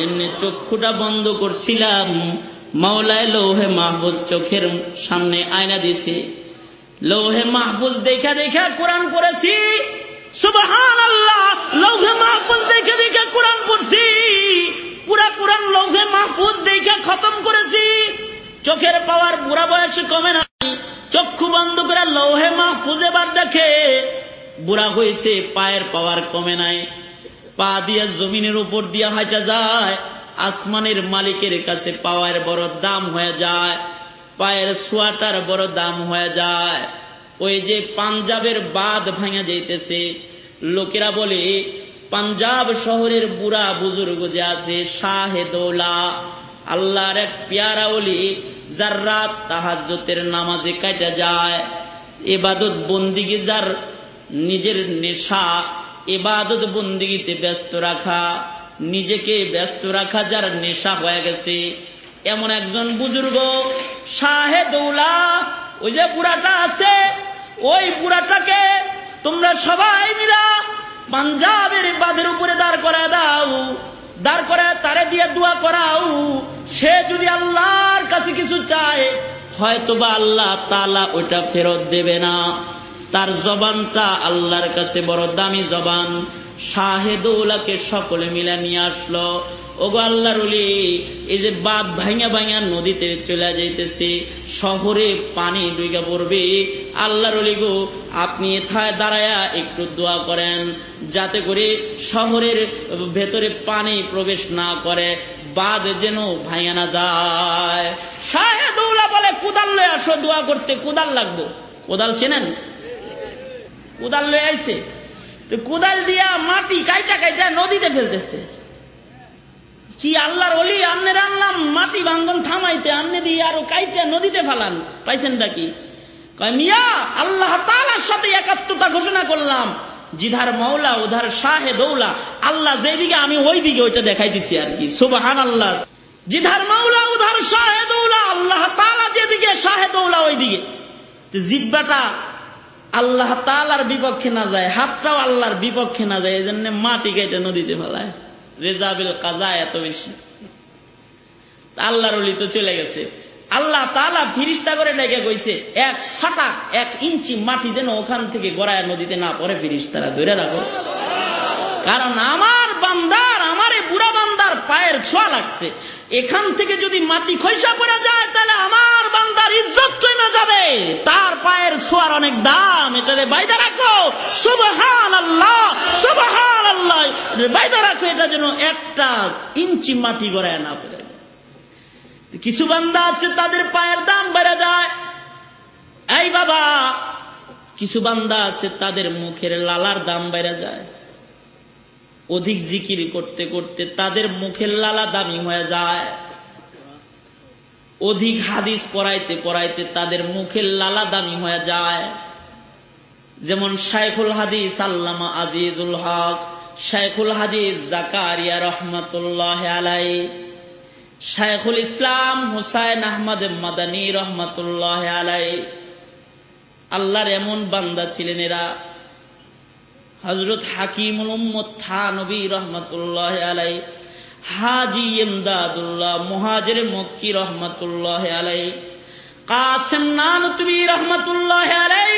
এমনি চক্ষুটা বন্ধ করছিলাম, মাওলায় লৌহে মাহফুজ চোখের সামনে আয়না দিছে। লৌহে মাহফুজ দেখা দেখা কোরআন পড়েছি। সুবহান আল্লাহ লৌহে মাহফুজ দেখে দেখে কোরআন পড়ছি। পুরা কোরআন লৌহে মাহফুজ দেখে খতম করেছি। চোখের পাওয়ার বুড়া বয়সে কমে নাই চক্ষু বন্ধ করে লৌহে দেখে, বুড়া হয়েছে, পায়ের পাওয়ার কমে নাই। পা দিয়া জমিনের উপর দিয়া হাঁটা যায়, আসমানের মালিকের কাছে পাওয়ার বড় দাম হয়ে যায়, পায়ের সোয়াটার বড় দাম হয়ে যায়। ওই যে পাঞ্জাবের বাদ ভাঙা যাইতেছে, লোকেরা বলে, পাঞ্জাব শহরের বুড়া বুজুর্গ যে আছে, শাহে দৌলা, আল্লাহর এক পেয়ারা ওলি, যার রাত তাহাজতের নামাজে কাটা যায়। এবাদত বন্দিগে যার নিজের নেশা, এবাদত বন্দিগিতে ব্যস্ত রাখা, নিজেকে ব্যস্ত রাখা যার নেশা হয়ে গেছে। এমন একজন বুজুর্গ, শাহে দৌলা ওই যে বুড়াটা আছে, ওই বুড়াটাকে তোমরা সবাই মিলা পাঞ্জাবের বাদের উপরে দাঁড় করা দাও, দাঁড় করে তারে দিয়ে দোয়া করাও। সে যদি আল্লাহর কাছে কিছু চায় হয়তো বা আল্লাহ তালা ওইটা ফেরত দেবে না। তার জবানটা আল্লাহর কাছে বড় দামি জবান। শাহেদৌলাকে সকলে মিলে নিয়ে আসলো। ওগো আল্লাহর এই যে বাদ ভাঙা ভাঙা নদীতে চলে যাইতেছে, শহরে পানি ডুইগা পড়বে। আল্লাহর গো, আপনি এথায় দাঁড়ায়া একটু দোয়া করেন, যাতে করে শহরের ভেতরে পানি প্রবেশ না করে বাদ যেন ভাঙা না যায়। শাহেদৌলা বলে, কুদাল লয়ে আসো, দোয়া করতে কুদাল লাগবো। কোদাল চেনেন? কোদাল লয়ে আইছে। তো কোদাল দিয়া মাটি কাইটা কাইটা নদীতে ফেলতেছে। কি আল্লাহর অলি আমনের আনলাম মাটি ভাঙ্গন থামাইতে, আমনে দিয়ে আরও কাইটা নদীতে ফেলান। পাইছেনটা কি? মিয়া, আল্লাহ তালার সাথে একাত্মতা ঘোষণা করলাম। জিধার মৌলা উধার শাহে দৌলা। আল্লাহ যেদিকে, আমি ওই দিকে ওইটা দেখাই দিছি আর কি। সুবাহান আল্লাহ জিধার মৌলা উধার শাহে দৌলা। আল্লাহ তালা যেদিকে, শাহে দৌলা ওই দিকে জিব্বাটা আল্লাহ তালার বিপক্ষে না যায়, হাতটাও আল্লাহর বিপক্ষে না যায় এই জন্য মাটি কেটে নদীতে ফেলায়। রেজাবিল কাজা এত বেশি। আল্লাহর অলি তো চলে গেছে। আল্লাহ তালা ফিরিস্তা করে ডেকে কইছে, এক সাটা, এক ইঞ্চি মাটি যেন ওখান থেকে গড়ায় নদীতে না পড়ে, ফিরিস্তারা ধরে রাখো। কারণ আমার বান্দার, আমার বুড়া বান্দার পায়ের ছোঁয়া লাগছে। এখান থেকে যদি মাটি খৈসা পড়ে যায়, তাহলে আমার বান্দার ইজ্জত কমে যাবে। তার পায়ের সোয়ার অনেক দাম এটা বাইদা রাখো। সুবহান আল্লাহ সুবহান আল্লাহ বাইদা রাখো, এটা যেন একটা ইঞ্চি মাটি গড়ায় না পড়ে কিছু বান্দা আছে, তাদের পায়ের দাম বেড়ে যায়। এই বাবা, কিছু বান্দা আছে, তাদের মুখের লালার দাম বেড়ে যায়। অধিক জিকির করতে করতে তাদের মুখের লালা দামি হয়ে যায়। অধিক হাদিস পড়াইতে পড়াইতে তাদের মুখের লালা দামি হয়ে যায়। যেমন শাইখুল হাদিস আল্লামা আজিজুল হক, শাইখুল হাদিস জাকারিয়া রহমতুল্লাহ আলাই শাইখুল ইসলাম হুসাইন আহমদ মাদানী রহমতুল্লাহ আলাই আল্লাহর এমন বান্দা ছিলেন এরা। হজরত হাকিমুল উম্মত থানবী রহমতুল্লাহ আলাই হাজি ইমদাদুল্লাহ, মুহাজির মক্কি রহমতুল্লাহ আলাই কাসেম নানতবী রহমতুল্লাহ আলাই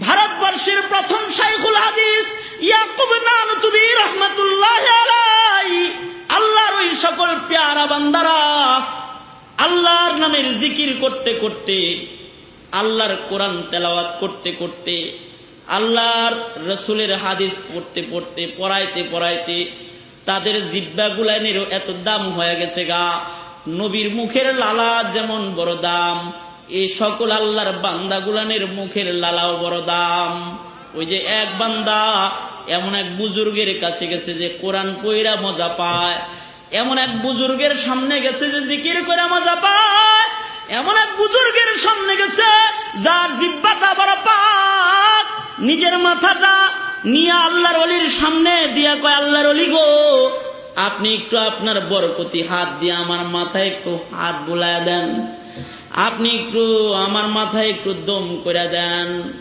ভারতবর্ষের প্রথম শাইখুল হাদিস ইয়াকুব নানতবী রহমতুল্লাহ আলাই আল্লাহর ওই সকল পেয়ারা বান্দারা আল্লাহর নামের জিকির করতে করতে, আল্লাহর কোরআন তেলাওয়াত করতে করতে আল্লাহর রসুলের হাদিস পড়তে পড়তে, পড়াইতে পড়াইতে তাদের জিব্বাগুলানেরও এত দাম হয়ে গেছে গা। নবীর মুখের লালা যেমন বড় দাম এই সকল আল্লাহর বান্দাগুলানের মুখের লালাও বড় দাম। ওই যে এক বান্দা এমন এক বুজুর্গের কাছে গেছে যে কোরআন পইরা মজা পায়। এমন এক বুজুর্গের সামনে গেছে যে জিকির করে মজা পায়। এমন এক বুজুর্গের সামনে গেছে যার জিব্বাটা বড় পাক নিজের মাথাটা নিয়ে আল্লাহর অলির সামনে দিয়া কয়, আল্লাহর অলি গো, আপনি একটু আপনার বরকতি হাত দিয়ে আমার মাথায় একটু হাত বুলায় দেন। আপনি একটু আমার মাথায় একটু দম করে দেন।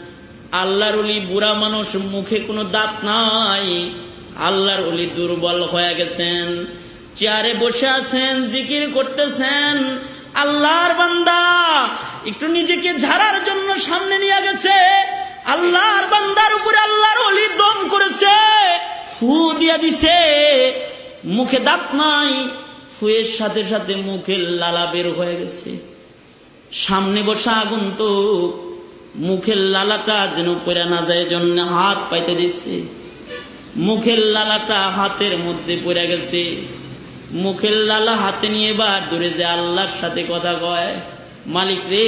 আল্লাহর অলি বুড়া মানুষ, মুখে কোনো দাঁত নাই। আল্লাহর অলি দুর্বল হয়ে গেছেন, চেয়ারে বসে আছেন, জিকির করতেছেন। আল্লাহর বান্দা একটু নিজেকে ঝাড়ার জন্য সামনে নিয়ে গেছে। আল্লাহর বান্দার উপরে আল্লাহর অলি দম করেছে, ফু দিয়া দিছে। মুখে দাঁত নাই, ফুয়ের সাথে সাথে মুখের লালা বের হয়ে গেছে। সামনে বসা আগুন তো মুখের লালাটা যেন পড়ে না যায় জন্য হাত পাইতে দিছে। মুখের লালাটা হাতের মধ্যে পড়ে গেছে। মুখের লালা হাতে নিয়ে বা দূরে যে আল্লাহর সাথে কথা কয়, মালিক রে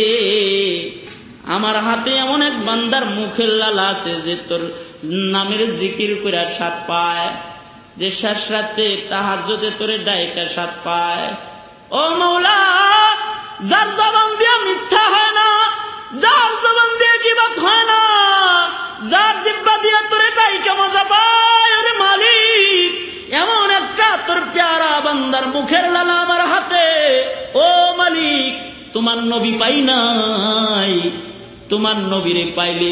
আমার হাতে এমন এক বান্দার মুখের লালা আছে যে তোর নামের জিকির করে সাত পায়। যে শেষ রাত্রে তাহার যদি তোরে ডাইকা সাত পায়। ও মৌলা যার জবান দিয়ে মিথ্যা হয় না, যার জবান দিয়ে কিবাত হয় না, যার দিব্যা দিয়ে তোরে ডাইকা মজা পায় আরে মালিক, এমন একটা তোর প্যারা বান্দার মুখের লালা আমার হাতে। ও মালিক, তোমার নবী পাই নাই। তোমার নবীরে পাইলে,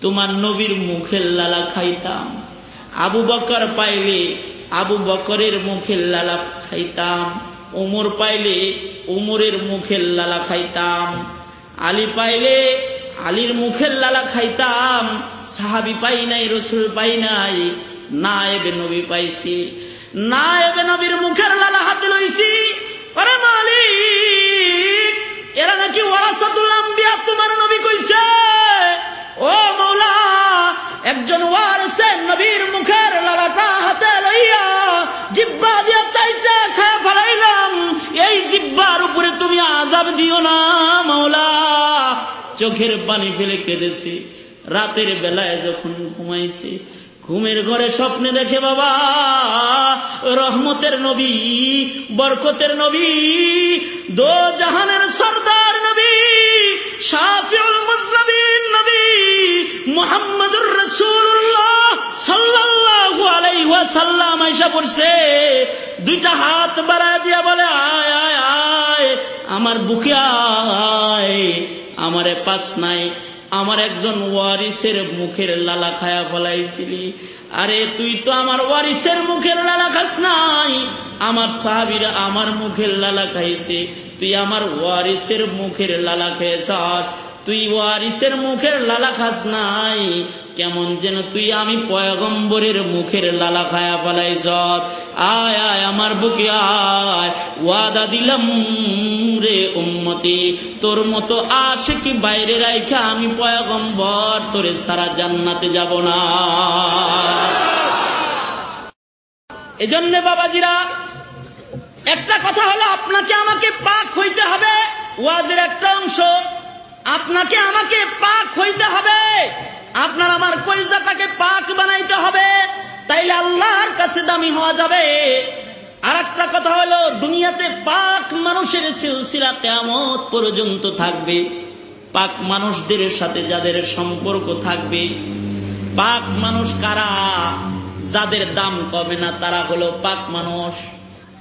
তোমার নবীর মুখের লালা খাইতাম। আবু বকর পাইলে, আবু বকরের মুখের লালা খাইতাম। উমর পাইলে উমরের মুখের লালা খাইতাম। আলী পাইলে, আলীর মুখের লালা খাইতাম। সাহাবি পাই নাই, রসুল পাই নাই, না এবে নবী পাইছি। না এবে নবীর মুখের লালা চোখের পানি ফেলে কেঁদেছি। রাতের বেলায় যখন ঘুমাইছি, ঘুমের ঘরে স্বপ্নে দেখে বাবা, রহমতের নবী, বরকতের নবী, দো জাহানের সর্দার নবী, শাফিউল মুসলিমিন নবী, মুহাম্মদুর রাসূলুল্লাহ সাল্লাল্লাহু আলাইহি ওয়াসাল্লাম আয়েশা পড়ছে। দুইটা হাত বাড়ায় দিয়া বলে, আয় আয় আয়, আমার বুকে আয়। আমারে পাস নাই। আমার একজন ওয়ারিসের মুখের লালা খায়া ফলাইছিলি। আরে, তুই তো আমার ওয়ারিসের মুখের লালা খাস নাই। আমার সাহাবিরা আমার মুখের লালা খাইছে। তুই আমার ওয়ারিসের মুখের লালা খেয়েছাস তুই ওয়ারিসের মুখের লালা খাস নাই। কেমন যেন তুই আমি পয়গম্বরের মুখের লালা খায়া ফেলাইছ। আয় আয়, আমার বুকে আয়, ওয়াদা দিলাম রে উম্মতি। তোর মতো আসে কি বাইরে রাইখা আমি পয়গম্বর, তোরে সারা জান্নাতে যাব না। এজন্য বাবাজিরা, একটা কথা হলো, আপনাকে আমাকে পাক হইতে হবে, ওয়াজের একটা অংশ। আপনাকে আমাকে পাক হইতে হবে। আপনার আমার কলজাটাকে পাক বানাইতে হবে, তাইলে আল্লাহর কাছে দামি হওয়া যাবে। আর একটা কথা হলো, দুনিয়াতে পাক মানুষের সিলসিলা কেমত পর্যন্ত থাকবে। পাক মানুষদের সাথে যাদের সম্পর্ক থাকবে, পাক মানুষ কারা, যাদের দাম কমে না তারা হলো পাক মানুষ।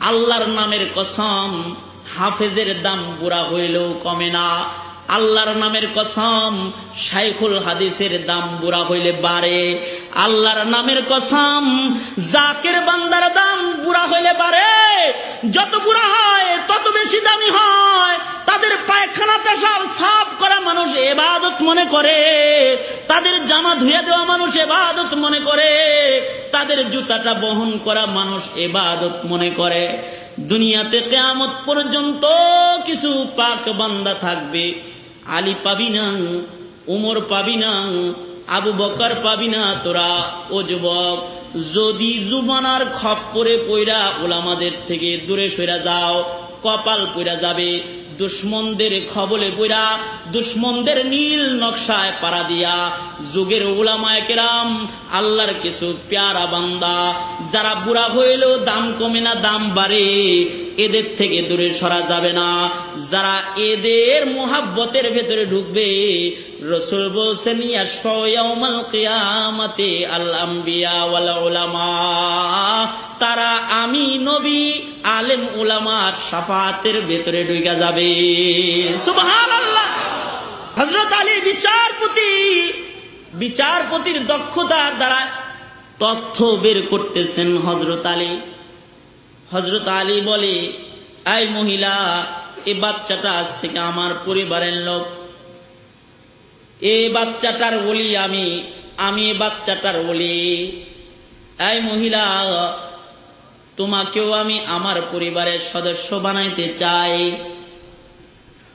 আল্লাহর নামের কসম, হাফেজের দাম বুড়া হইলেও কমে না। আল্লাহর নামের কসম, শাইখুল হাদিসের দাম বুড়া হইলে বাড়ে। আল্লাহর নামের কসম, জাকের বান্দার দাম বুড়া হইলে বাড়ে। যত বুড়া হয়, তত বেশি দামি হয়। তাদের পায়খানা পেশাব সাফ করা মানুষ এবাদত মনে করে। তাদের জামা ধুয়ে দেওয়া মানুষ এবাদত মনে করে। তাদের জুতাটা বহন করা মানুষ এবাদত মনে করে। দুনিয়াতে কেয়ামত পর্যন্ত কিছু পাক বান্দা থাকবে। আলী পাবি না, উমর পাবি না, আবু বকর পাবি না, তোরা ও যুবক, যদি জুবানার খপ পরে পইরা ওলামাদের থেকে দূরে সইরা যাও, কপাল পইরা যাবে, দুশ্মনদের খবলে পইরা, দুশ্মনদের নীল নকশায় পাড়া দিয়া, যুগের ওলামায় কেরাম, আল্লাহর কিছু প্যারা বান্দা, যারা বুড়া হইলেও দাম কমে না, দাম বাড়ে এদের থেকে দূরে সরা যাবে না। যারা এদের মোহাব্বতের ভেতরে ঢুকবে, রসুল বলছেন তারা আমি নবী, আলেম উলামার সাফাতের ভেতরে ঢুকা যাবে। হজরত আলী বিচারপতি, বিচারপতির দক্ষতার দ্বারা তথ্য বের করতেছেন হজরত আলী। হজরত আলী বলে, আই মহিলা, এ বাচ্চাটা আজ থেকে আমার পরিবারের লোক। এ বাচ্চাটার বলি আমি আমি এ বাচ্চাটার বলি এই মহিলা, তোমাকেও আমি আমার পরিবারের সদস্য বানাইতে চাই।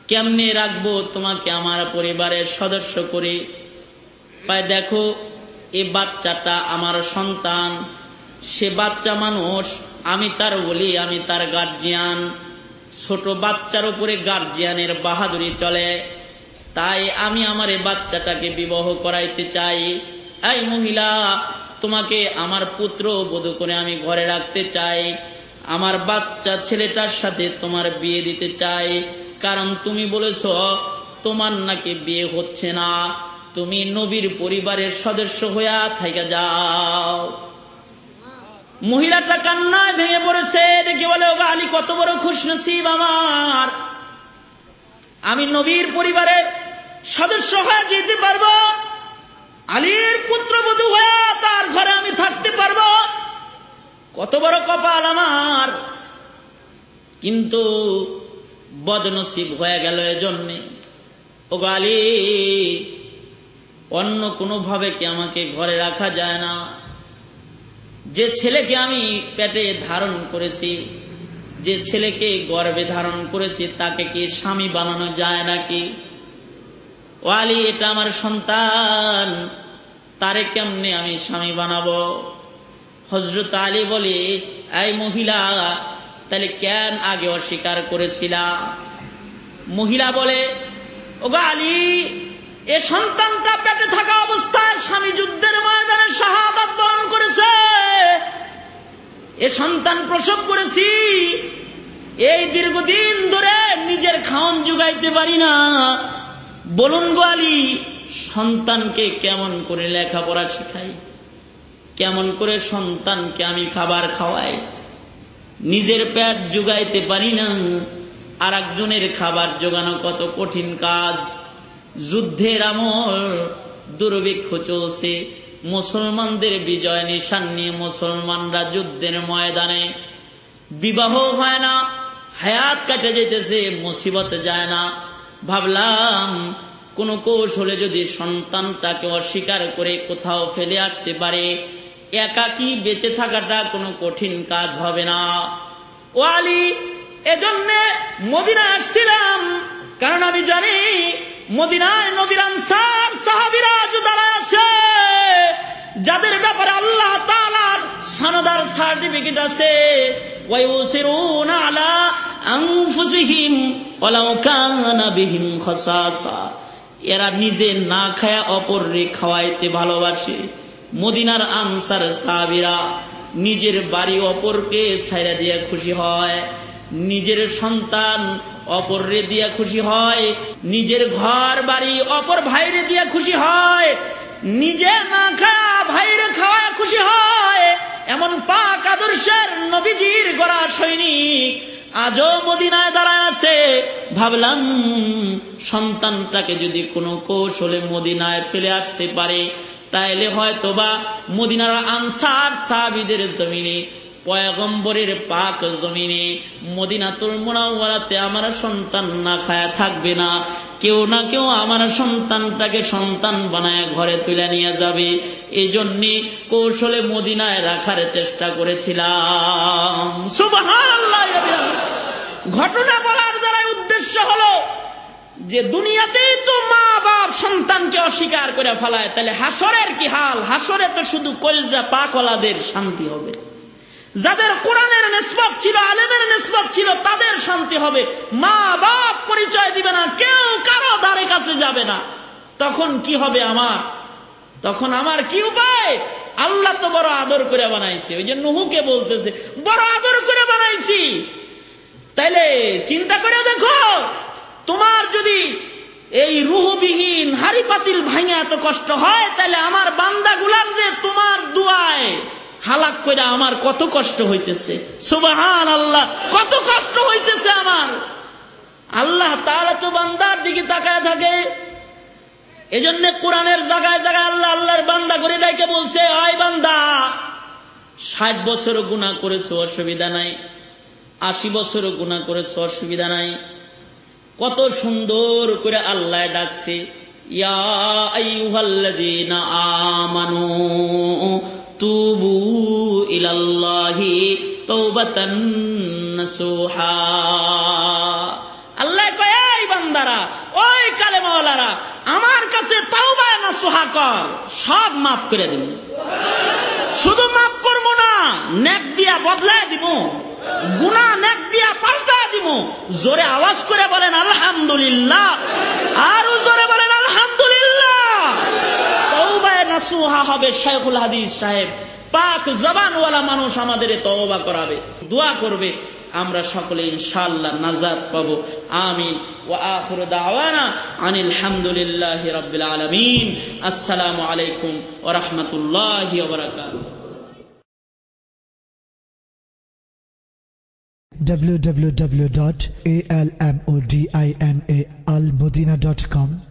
কেমনে রাখব তোমাকে আমার পরিবারের সদস্য করে? দেখো, এ বাচ্চাটা আমার সন্তান। সে বাচ্চা মানুষ, আমি তার বলি আমি তার গার্জিয়ান ছোট বাচ্চার উপরে গার্জিয়ানের বাহাদুরি চলে। তাই আমি আমার এই বাচ্চাটাকে বিবাহ করাইতে চাই। এই মহিলা, তোমাকে আমার পুত্র বধূ করে আমি ঘরে রাখতে চাই। আমার বাচ্চা ছেলেটার সাথে তোমার বিয়ে দিতে চাই। কারণ তুমি বলেছ, তোমার নাকি বিয়ে হচ্ছে না। তুমি নবীর পরিবারের সদস্য হইয়া থাইকা যাও। মহিলাটা কান্নায় ভেঙে পড়েছে দেখে বলে ও আলী, কত বড় খুশ নসিব আমার। আমি নবীর পরিবারের সদস্য হয়ে যেতে পারব। আলীর পুত্রবধূ হয়ে তার ঘরে আমি থাকতে পারব। কত বড় কপাল আমার। কিন্তু বদনসিব হয়ে গেল এজন্যে ও গালি অন্য কোনোভাবে কি আমাকে ঘরে রাখা যায় না? যে ছেলেকে আমি পেটে ধারণ করেছি, যে ছেলেকে গর্বে ধারণ করেছি, তাকে কি স্বামী বানানো যায় নাকি? ওয়ালি, এটা আমার সন্তান, তারে কেমনে আমি স্বামী বানাবো? হজরত আলী বলে, এই মহিলা, তাহলে কেন আগে অস্বীকার করেছিলা? মহিলা বলে ও আলী এ সন্তানটা পেটে থাকা অবস্থায় স্বামী যুদ্ধের ময়দানে শাহাদাত বরণ করেছে। এ সন্তান প্রসব করেছি। এই দীর্ঘদিন ধরে নিজের খাওন জুগাইতে পারি না। বলুন গোয়ালি সন্তানকে কেমন করে লেখাপড়া শেখাই? কেমন করে সন্তানকে আমি খাবার খাওয়াই? নিজের পেট জুগাইতে পারি না। আর একজনের খাবার জোগানো কত কঠিন কাজ। যুদ্ধের আমল দুর্ভিক্ষ চলছে। মুসলমানদের বিজয় নিশান নিয়ে মুসলমানরা যুদ্ধের ময়দানে। বিবাহ হয় না, হায়াত কাটে যেতেছে, মুসিবত যায় না। ভাবলাম, কোন কৌশলে যদি সন্তানটাকে অস্বীকার করে কোথাও ফেলে আসতে পারে, একাকি বেঁচে থাকাটা কোনো কঠিন কাজ হবে না। ও আলী, এজন্যে মদিনা আসছিলাম, কারণ আমি জানি মদিনায় নবীর আনসার সাহাবিরা যারা আছে। যাদের ব্যাপারে আল্লাহ তালার সনদার সার্টিফিকেট আছে। ওয়াইউসিরুনা আলা আনফুসিহিম ওয়ালাউ কানা বিহিম খাসাসা। এরা নিজে না খায়া অপররে খাওয়াইতে ভালোবাসে। মদিনার আনসার সাহাবিরা নিজের বাড়ি অপরকে ছাইরা দিয়া খুশি হয়। নিজের সন্তান অপররে দিয়া খুশি হয়, নিজের ঘর বাড়ি অপর ভাইরে দিয়া খুশি হয়, নিজে না খায়া ভাইরে খাওয়া খুশি হয়। এমন পাক আদর্শের নবীজির গড়া সৈনিক আজও মদিনায় দাঁড়ায় আছে। ভাবলাম সন্তানটাকে যদি কোনো কৌশলে মদিনায় ফেলে আসতে পারে, তাইলে হয়তো বা মদিনার আনসার সাবিদের জমিনে পয়গম্বরের পাক জমিনে মদিনাতুল মোনাওয়ারাতে আমার সন্তান না খায়া থাকবে না। কেউ না কেউ আমার সন্তানটাকে সন্তান বানায় ঘরে তুলে নিয়ে যাবে। এই জন্যে কৌশলে মদিনায় রাখার চেষ্টা করেছিলাম। ঘটনা বলার দ্বারা উদ্দেশ্য হলো যে দুনিয়াতেই তো মা বাপ সন্তানকে অস্বীকার করে ফেলায়। তাহলে হাসরের কি হাল? হাসরে তো শুধু কলজা পাকলাদের শান্তি হবে। যাদের কোরআনের নিষ্পত ছিল, আলেমের নিষ্পত ছিল, তাদের শান্তি হবে। মা বাপ পরিচয় দিবে না, কেউ কারও ধারে কাছে যাবে না। তখন কি হবে আমার? তখন আমার কি উপায়? আল্লাহ তো বড় আদর করে বানাইছে। ওই যে নুহুকে বলতেছে, বড় আদর করে বানাইছি। তাইলে চিন্তা করে দেখো, তোমার যদি এই রুহবিহীন হারি পাতিল ভাঙে এত কষ্ট হয় তাহলে আমার বান্দা গুলাম যে তোমার দুয়ায়। হালাক করে আমার কত কষ্ট হইতেছে। সুবাহান আল্লাহ কত কষ্ট হইতেছে আমার। আল্লাহ তারা তো বান্দার দিকে তাকায় থাকে। এজন্য কোরআনের জায়গায় জায়গায় আল্লাহ আল্লাহর বান্দা করে ডাইকে বলছে, আয় বান্দা, ষাট বছরও গুণা করেছ, অসুবিধা নাই। আশি বছরও গুণা করেছ, অসুবিধা নাই। কত সুন্দর করে আল্লাহ ডাকছে, ইয়া আমানু তুবু ইলাল্লাহি তৌবাতান আল্লাহ কয়, এই বান্দারা, ওই কালেমাওয়ালারা, আমার কাছে তাওবা কর, সব করে দিব। শুধু মাফ করব না, নেক দিয়া বদলায় দিব গুনা নেক দিয়া পাল্টা দিব। জোরে আওয়াজ করে বলেন, আলহামদুলিল্লাহ। আরও জোরে বলেন, আলহামদুলিল্লাহ। নাসুহা হবে শেখুল হাদিস সাহেব। পাক জবানওয়ালা মানুষ আমাদের তওবা করাবে, দোয়া করবে। আমরা সকলে ইনশাআল্লাহ নাজাত পাবো। আমিন। ওয়া আখিরু দাওয়ানা আনিল হামদুলিল্লাহি রাব্বিল আলামিন। আসসালামু আলাইকুম ওয়া রাহমাতুল্লাহি ওয়া বারাকাতুহু। www.almodinaalmodina.com